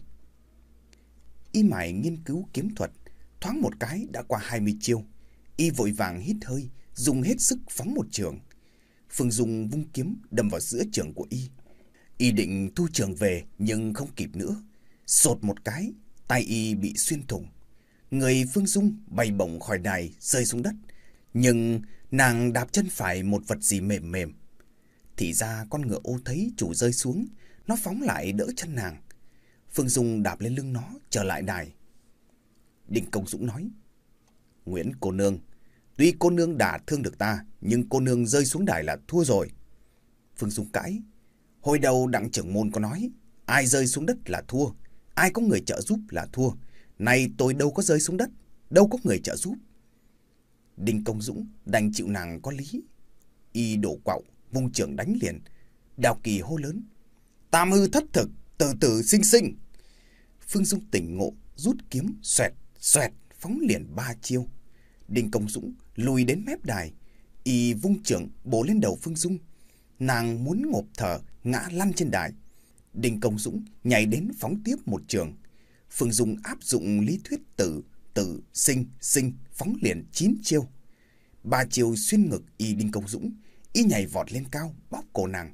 Y mải nghiên cứu kiếm thuật, thoáng một cái đã qua 20 chiêu. Y vội vàng hít hơi, dùng hết sức phóng một trường. Phương Dung vung kiếm đâm vào giữa trường của Y. Y định thu trường về nhưng không kịp nữa. Sột một cái, tay Y bị xuyên thủng. Người Phương Dung bay bổng khỏi đài rơi xuống đất. Nhưng nàng đạp chân phải một vật gì mềm mềm. Thì ra con ngựa ô thấy chủ rơi xuống, nó phóng lại đỡ chân nàng. Phương Dung đạp lên lưng nó trở lại đài. Đinh Công Dũng nói. Nguyễn cô nương, tuy cô nương đã thương được ta, nhưng cô nương rơi xuống đài là thua rồi. Phương Dung cãi. Hồi đầu đặng trưởng môn có nói, ai rơi xuống đất là thua, ai có người trợ giúp là thua. Nay tôi đâu có rơi xuống đất, đâu có người trợ giúp. Đinh Công Dũng đành chịu nàng có lý. Y đổ quạo, vung trưởng đánh liền. Đào Kỳ hô lớn. Tam hư thất thực, từ từ sinh sinh. Phương Dung tỉnh ngộ, rút kiếm, xoẹt, xoẹt, phóng liền ba chiêu. Đinh Công Dũng lùi đến mép đài, y vung trưởng bổ lên đầu Phương Dung. Nàng muốn ngộp thở, ngã lăn trên đài. Đinh Công Dũng nhảy đến phóng tiếp một trường. Phương Dung áp dụng lý thuyết tử, tử, sinh, sinh, phóng liền chín chiêu. Ba chiêu xuyên ngực y Đinh Công Dũng, y nhảy vọt lên cao, bóp cổ nàng.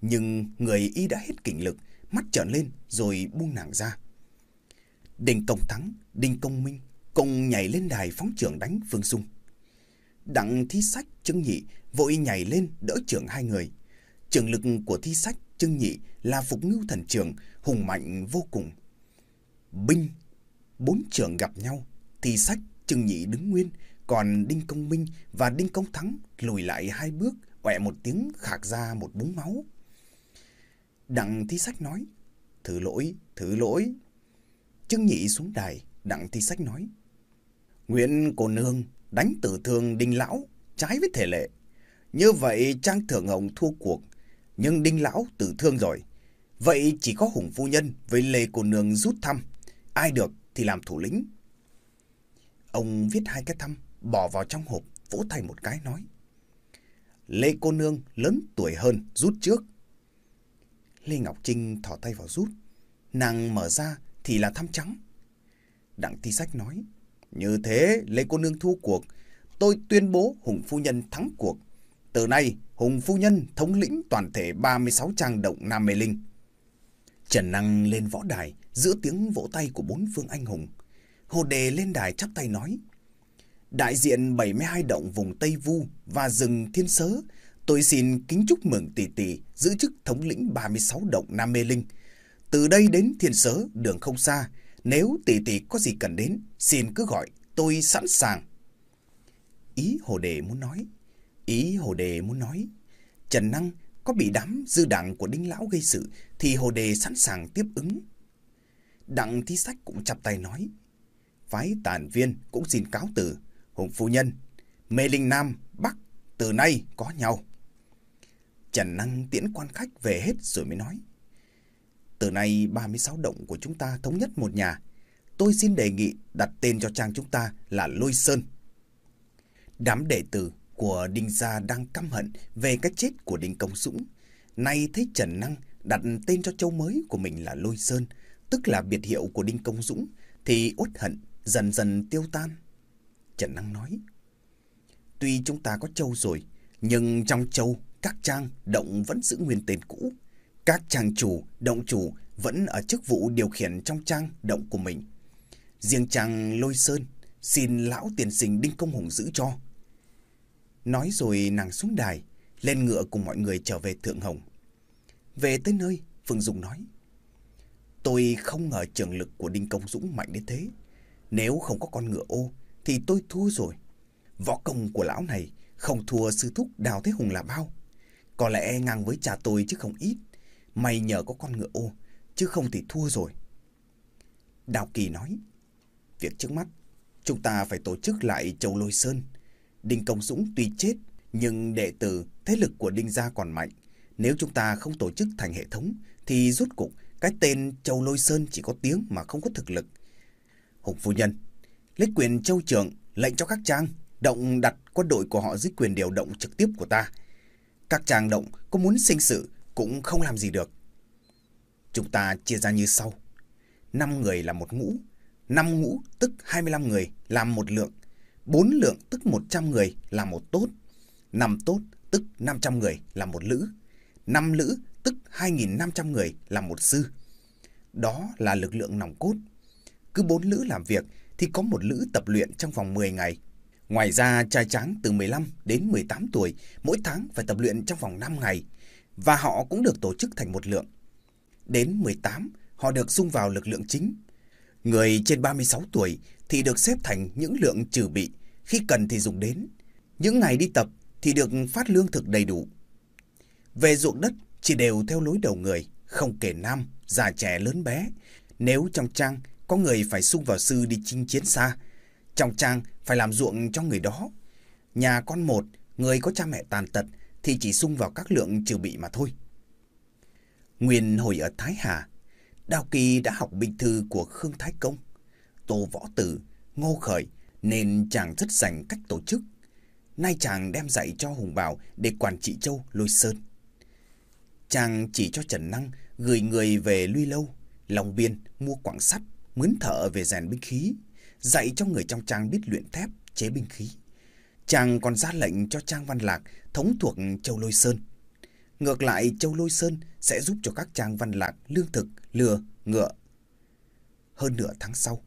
Nhưng người y đã hết kình lực, mắt trợn lên rồi buông nàng ra. Đinh Công Thắng, Đinh Công Minh cùng nhảy lên đài phóng trưởng đánh Phương Dung. Đặng thi sách trương Nhị vội nhảy lên đỡ trưởng hai người. Trường lực của thi sách trương Nhị là phục ngưu thần trường, hùng mạnh vô cùng. Binh, bốn trưởng gặp nhau, thi sách trương Nhị đứng nguyên, còn Đinh Công Minh và Đinh Công Thắng lùi lại hai bước, quẹ một tiếng khạc ra một búng máu. Đặng thi sách nói, thử lỗi, thử lỗi. trương Nhị xuống đài, Đặng thi sách nói, Nguyễn cô nương đánh tử thương đinh lão trái với thể lệ. Như vậy Trang Thượng Hồng thua cuộc. Nhưng Đinh Lão tử thương rồi. Vậy chỉ có Hùng Phu Nhân với Lê Cô Nương rút thăm. Ai được thì làm thủ lĩnh. Ông viết hai cái thăm, bỏ vào trong hộp, vỗ tay một cái nói. Lê Cô Nương lớn tuổi hơn, rút trước. Lê Ngọc Trinh thỏ tay vào rút. Nàng mở ra thì là thăm trắng. Đặng Thi Sách nói. Như thế, Lê Cô Nương thua cuộc. Tôi tuyên bố Hùng Phu Nhân thắng cuộc. Từ nay, Hùng Phu Nhân thống lĩnh toàn thể 36 trang động Nam Mê Linh. Trần Năng lên võ đài, giữa tiếng vỗ tay của bốn phương anh hùng. Hồ Đề lên đài chắp tay nói. Đại diện 72 động vùng Tây Vu và rừng Thiên Sớ, tôi xin kính chúc mừng tỷ tỷ giữ chức thống lĩnh 36 động Nam Mê Linh. Từ đây đến Thiên Sớ, đường không xa. Nếu tỷ tỷ có gì cần đến, xin cứ gọi, tôi sẵn sàng. Ý Hồ Đề muốn nói, ý Hồ Đề muốn nói, Trần Năng có bị đám dư đảng của Đinh Lão gây sự thì Hồ Đề sẵn sàng tiếp ứng. Đặng Thi Sách cũng chắp tay nói, phái tàn viên cũng xin cáo từ, Hùng Phu Nhân, Mê Linh Nam, Bắc, từ nay có nhau. Trần Năng tiễn quan khách về hết rồi mới nói. Từ nay 36 động của chúng ta thống nhất một nhà. Tôi xin đề nghị đặt tên cho trang chúng ta là Lôi Sơn. Đám đệ tử của Đinh Gia đang căm hận về cái chết của Đinh Công Dũng. Nay thấy Trần Năng đặt tên cho châu mới của mình là Lôi Sơn, tức là biệt hiệu của Đinh Công Dũng, thì uất hận dần dần tiêu tan. Trần Năng nói, Tuy chúng ta có châu rồi, nhưng trong châu, các trang, động vẫn giữ nguyên tên cũ. Các trang chủ, động chủ vẫn ở chức vụ điều khiển trong trang, động của mình. Riêng trang Lôi Sơn, xin lão tiền sinh Đinh Công Hùng giữ cho. Nói rồi nàng xuống đài, lên ngựa cùng mọi người trở về Thượng Hồng. Về tới nơi, Phương Dung nói. Tôi không ngờ trường lực của Đinh Công Dũng mạnh đến thế. Nếu không có con ngựa ô, thì tôi thua rồi. Võ công của lão này không thua sư thúc Đào Thế Hùng là bao. Có lẽ ngang với cha tôi chứ không ít. May nhờ có con ngựa ô, chứ không thì thua rồi. Đào Kỳ nói, việc trước mắt, chúng ta phải tổ chức lại Châu Lôi Sơn. Đinh Công Dũng tuy chết, nhưng đệ tử, thế lực của Đinh Gia còn mạnh. Nếu chúng ta không tổ chức thành hệ thống, thì rốt cục cái tên Châu Lôi Sơn chỉ có tiếng mà không có thực lực. Hùng Phu Nhân, lấy quyền Châu Trưởng lệnh cho các trang động đặt quân đội của họ dưới quyền điều động trực tiếp của ta. Các trang động có muốn sinh sự cũng không làm gì được. Chúng ta chia ra như sau. 5 người là một ngũ, 5 ngũ tức 25 người làm một lượng, 4 lượng tức 100 người là một tốt, 5 tốt tức 500 người là một lữ, 5 lữ tức 2.500 người là một sư. Đó là lực lượng nòng cốt. Cứ 4 lữ làm việc thì có một lữ tập luyện trong vòng 10 ngày. Ngoài ra, trai tráng từ 15 đến 18 tuổi mỗi tháng phải tập luyện trong vòng 5 ngày và họ cũng được tổ chức thành một lượng. Đến 18, họ được dung vào lực lượng chính. Người trên 36 tuổi thì được xếp thành những lượng trừ bị, khi cần thì dùng đến. Những ngày đi tập thì được phát lương thực đầy đủ. Về ruộng đất chỉ đều theo lối đầu người, không kể nam, già trẻ lớn bé. Nếu trong trang có người phải sung vào sư đi chinh chiến xa, trong trang phải làm ruộng cho người đó. Nhà con một, người có cha mẹ tàn tật thì chỉ sung vào các lượng trừ bị mà thôi. Nguyên hồi ở Thái Hà, Đào Kỳ đã học binh thư của Khương Thái Công, Tô Võ Tử, Ngô Khởi nên chàng rất dành cách tổ chức. Nay chàng đem dạy cho Hùng Bảo để quản trị châu Lôi Sơn. Chàng chỉ cho Trần Năng gửi người về Luy Lâu, Long Biên mua quảng sắt, mướn thợ về rèn binh khí, dạy cho người trong trang biết luyện thép, chế binh khí. Chàng còn ra lệnh cho Trang Văn Lạc thống thuộc Châu Lôi Sơn. Ngược lại, Châu Lôi Sơn sẽ giúp cho các Trang Văn Lạc lương thực, lừa, ngựa. Hơn nửa tháng sau,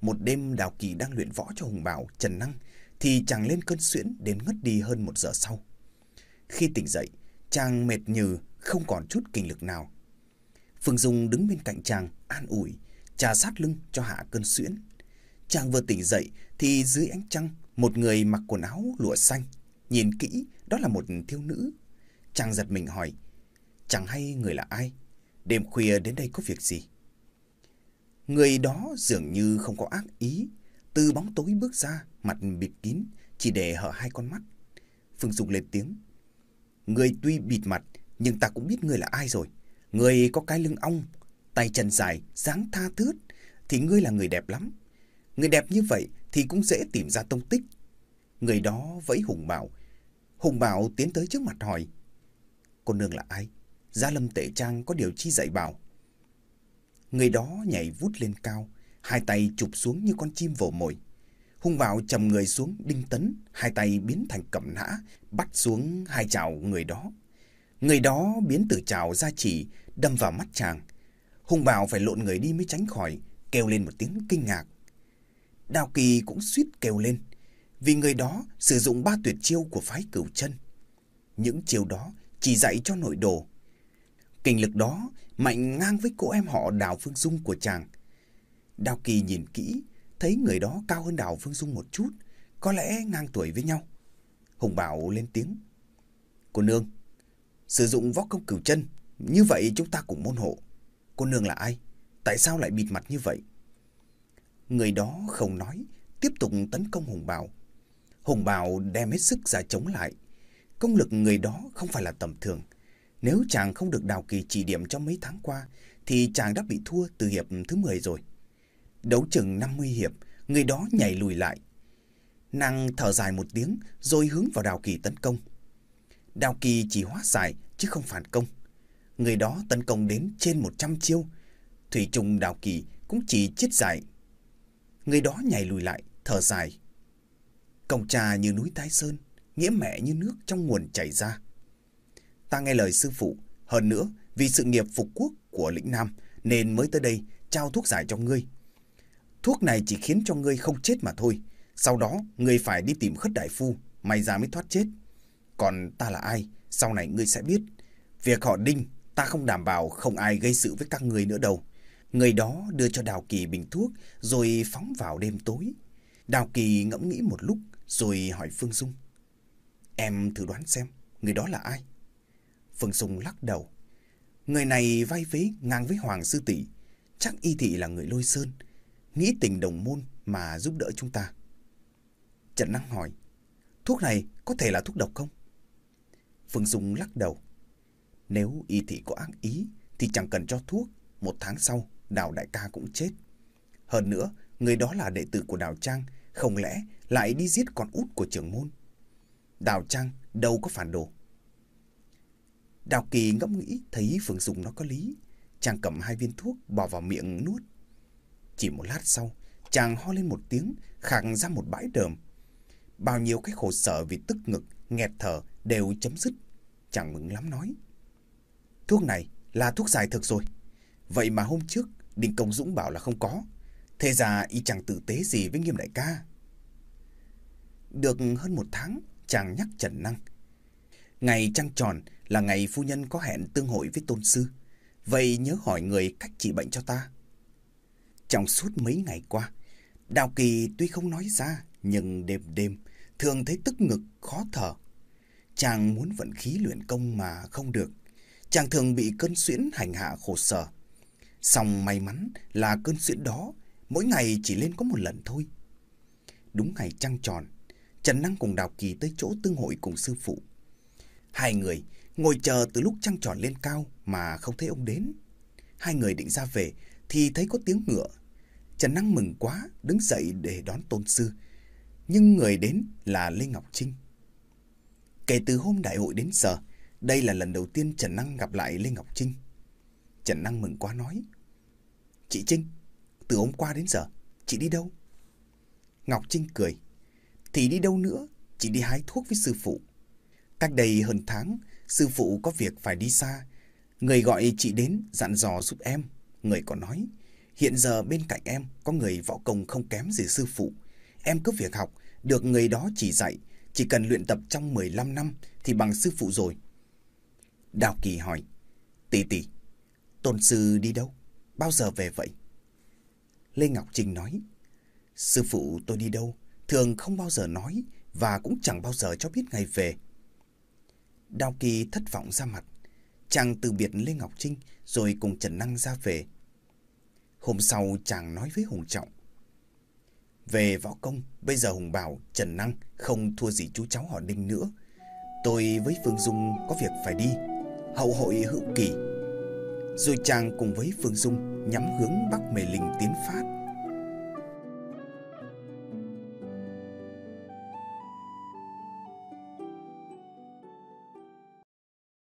một đêm Đào Kỳ đang luyện võ cho Hùng Bảo, Trần Năng, thì chàng lên cơn suyễn đến ngất đi hơn một giờ sau. Khi tỉnh dậy, chàng mệt nhừ, không còn chút kinh lực nào. Phương Dung đứng bên cạnh chàng, an ủi, trà sát lưng cho hạ cơn suyễn. Chàng vừa tỉnh dậy thì dưới ánh trăng một người mặc quần áo lụa xanh, nhìn kỹ, đó là một thiếu nữ. Chàng giật mình hỏi, chẳng hay người là ai? Đêm khuya đến đây có việc gì? Người đó dường như không có ác ý, từ bóng tối bước ra, mặt bịt kín, chỉ để hở hai con mắt. Phương Dung lên tiếng. Người tuy bịt mặt, Nhưng ta cũng biết người là ai rồi. người có cái lưng ong, tay chân dài, dáng tha thướt, thì ngươi là người đẹp lắm. Người đẹp như vậy thì cũng dễ tìm ra tông tích. Người đó vẫy Hùng Bảo. Hùng Bảo tiến tới trước mặt hỏi. Cô nương là ai? Gia Lâm Tệ Trang có điều chi dạy bảo. Người đó nhảy vút lên cao, hai tay chụp xuống như con chim vồ mồi. Hùng Bảo chầm người xuống đinh tấn, hai tay biến thành cầm nã, bắt xuống hai chảo người đó. Người đó biến từ chảo ra chỉ, đâm vào mắt chàng. Hùng Bảo phải lộn người đi mới tránh khỏi, kêu lên một tiếng kinh ngạc. Đào Kỳ cũng suýt kêu lên, vì người đó sử dụng ba tuyệt chiêu của phái cửu chân. Những chiêu đó chỉ dạy cho nội đồ. Kinh lực đó mạnh ngang với cô em họ Đào Phương Dung của chàng. Đào Kỳ nhìn kỹ, thấy người đó cao hơn Đào Phương Dung một chút, có lẽ ngang tuổi với nhau. Hùng Bảo lên tiếng. Cô nương, sử dụng võ công cửu chân, như vậy chúng ta cùng môn hộ. Cô nương là ai? Tại sao lại bịt mặt như vậy? Người đó không nói, tiếp tục tấn công Hùng Bảo. Hùng Bảo đem hết sức ra chống lại. Công lực người đó không phải là tầm thường. Nếu chàng không được Đào Kỳ chỉ điểm trong mấy tháng qua, thì chàng đã bị thua từ hiệp thứ 10 rồi. Đấu chừng 50 hiệp, người đó nhảy lùi lại. Nàng thở dài một tiếng rồi hướng vào Đào Kỳ tấn công. Đào Kỳ chỉ hóa giải chứ không phản công. Người đó tấn công đến trên 100 chiêu. Thủy trùng Đào Kỳ cũng chỉ chết giải. Người đó nhảy lùi lại, thở dài. Công trà như núi tái Sơn, nghĩa mẹ như nước trong nguồn chảy ra. Ta nghe lời sư phụ, hơn nữa vì sự nghiệp phục quốc của lĩnh Nam nên mới tới đây trao thuốc giải cho ngươi. Thuốc này chỉ khiến cho ngươi không chết mà thôi. Sau đó ngươi phải đi tìm khất đại phu, may ra mới thoát chết. Còn ta là ai, sau này ngươi sẽ biết. Việc họ đinh, ta không đảm bảo không ai gây sự với các ngươi nữa đâu. Người đó đưa cho Đào Kỳ bình thuốc rồi phóng vào đêm tối. Đào Kỳ ngẫm nghĩ một lúc rồi hỏi Phương Dung. Em thử đoán xem, người đó là ai? Phương Dung lắc đầu. Người này vai vế ngang với Hoàng Sư Tỷ. Chắc y thị là người lôi sơn. Nghĩ tình đồng môn mà giúp đỡ chúng ta. Trần Năng hỏi. Thuốc này có thể là thuốc độc không? Phương Dung lắc đầu. Nếu y thị có ác ý thì chẳng cần cho thuốc. Một tháng sau, Đào Đại ca cũng chết. Hơn nữa, người đó là đệ tử của Đào Trang. Không lẽ lại đi giết con út của trưởng môn? Đào Trang đâu có phản đồ. Đào Kỳ ngẫm nghĩ thấy Phương Dung nó có lý. Chàng cầm hai viên thuốc bỏ vào miệng nuốt. Chỉ một lát sau, chàng ho lên một tiếng, khạc ra một bãi đờm. Bao nhiêu cái khổ sở vì tức ngực, nghẹt thở đều chấm dứt. Chàng mừng lắm nói. Thuốc này là thuốc giải thực rồi. Vậy mà hôm trước, Đinh Công Dũng bảo là không có. Thế ra y chẳng tử tế gì với nghiêm đại ca. Được hơn một tháng, chàng nhắc Trần Năng. Ngày trăng tròn là ngày phu nhân có hẹn tương hội với tôn sư. Vậy nhớ hỏi người cách trị bệnh cho ta. Trong suốt mấy ngày qua, Đào Kỳ tuy không nói ra, nhưng đêm đêm thường thấy tức ngực, khó thở. Chàng muốn vận khí luyện công mà không được. Chàng thường bị cơn suyễn hành hạ khổ sở. Xong may mắn là cơn suyễn đó mỗi ngày chỉ lên có một lần thôi. Đúng ngày trăng tròn, Trần Năng cùng Đào Kỳ tới chỗ tương hội cùng sư phụ. Hai người ngồi chờ từ lúc trăng tròn lên cao mà không thấy ông đến. Hai người định ra về thì thấy có tiếng ngựa. Trần Năng mừng quá, đứng dậy để đón tôn sư. Nhưng người đến là Lê Ngọc Trinh. Kể từ hôm đại hội đến giờ, đây là lần đầu tiên Trần Năng gặp lại Lê Ngọc Trinh. Trần Năng mừng quá nói. Chị Trinh, từ hôm qua đến giờ, chị đi đâu? Ngọc Trinh cười. Thì đi đâu nữa, chị đi hái thuốc với sư phụ. Cách đây hơn tháng, sư phụ có việc phải đi xa. Người gọi chị đến dặn dò giúp em. Người còn nói, hiện giờ bên cạnh em có người võ công không kém gì sư phụ. Em cứ việc học, được người đó chỉ dạy. Chỉ cần luyện tập trong 15 năm thì bằng sư phụ rồi. Đào Kỳ hỏi, tỷ tỷ, tôn sư đi đâu? Bao giờ về vậy? Lê Ngọc Trinh nói, sư phụ tôi đi đâu? Thường không bao giờ nói và cũng chẳng bao giờ cho biết ngày về. Đào Kỳ thất vọng ra mặt. Chàng từ biệt Lê Ngọc Trinh rồi cùng Trần Năng ra về. Hôm sau chàng nói với Hùng Trọng. Về võ công, bây giờ Hùng bảo Trần Năng không thua gì chú cháu họ Đinh nữa. Tôi với Phương Dung có việc phải đi. hậu hội hữu kỳ. Rồi chàng cùng với Phương Dung nhắm hướng Bắc Mê Linh tiến phát.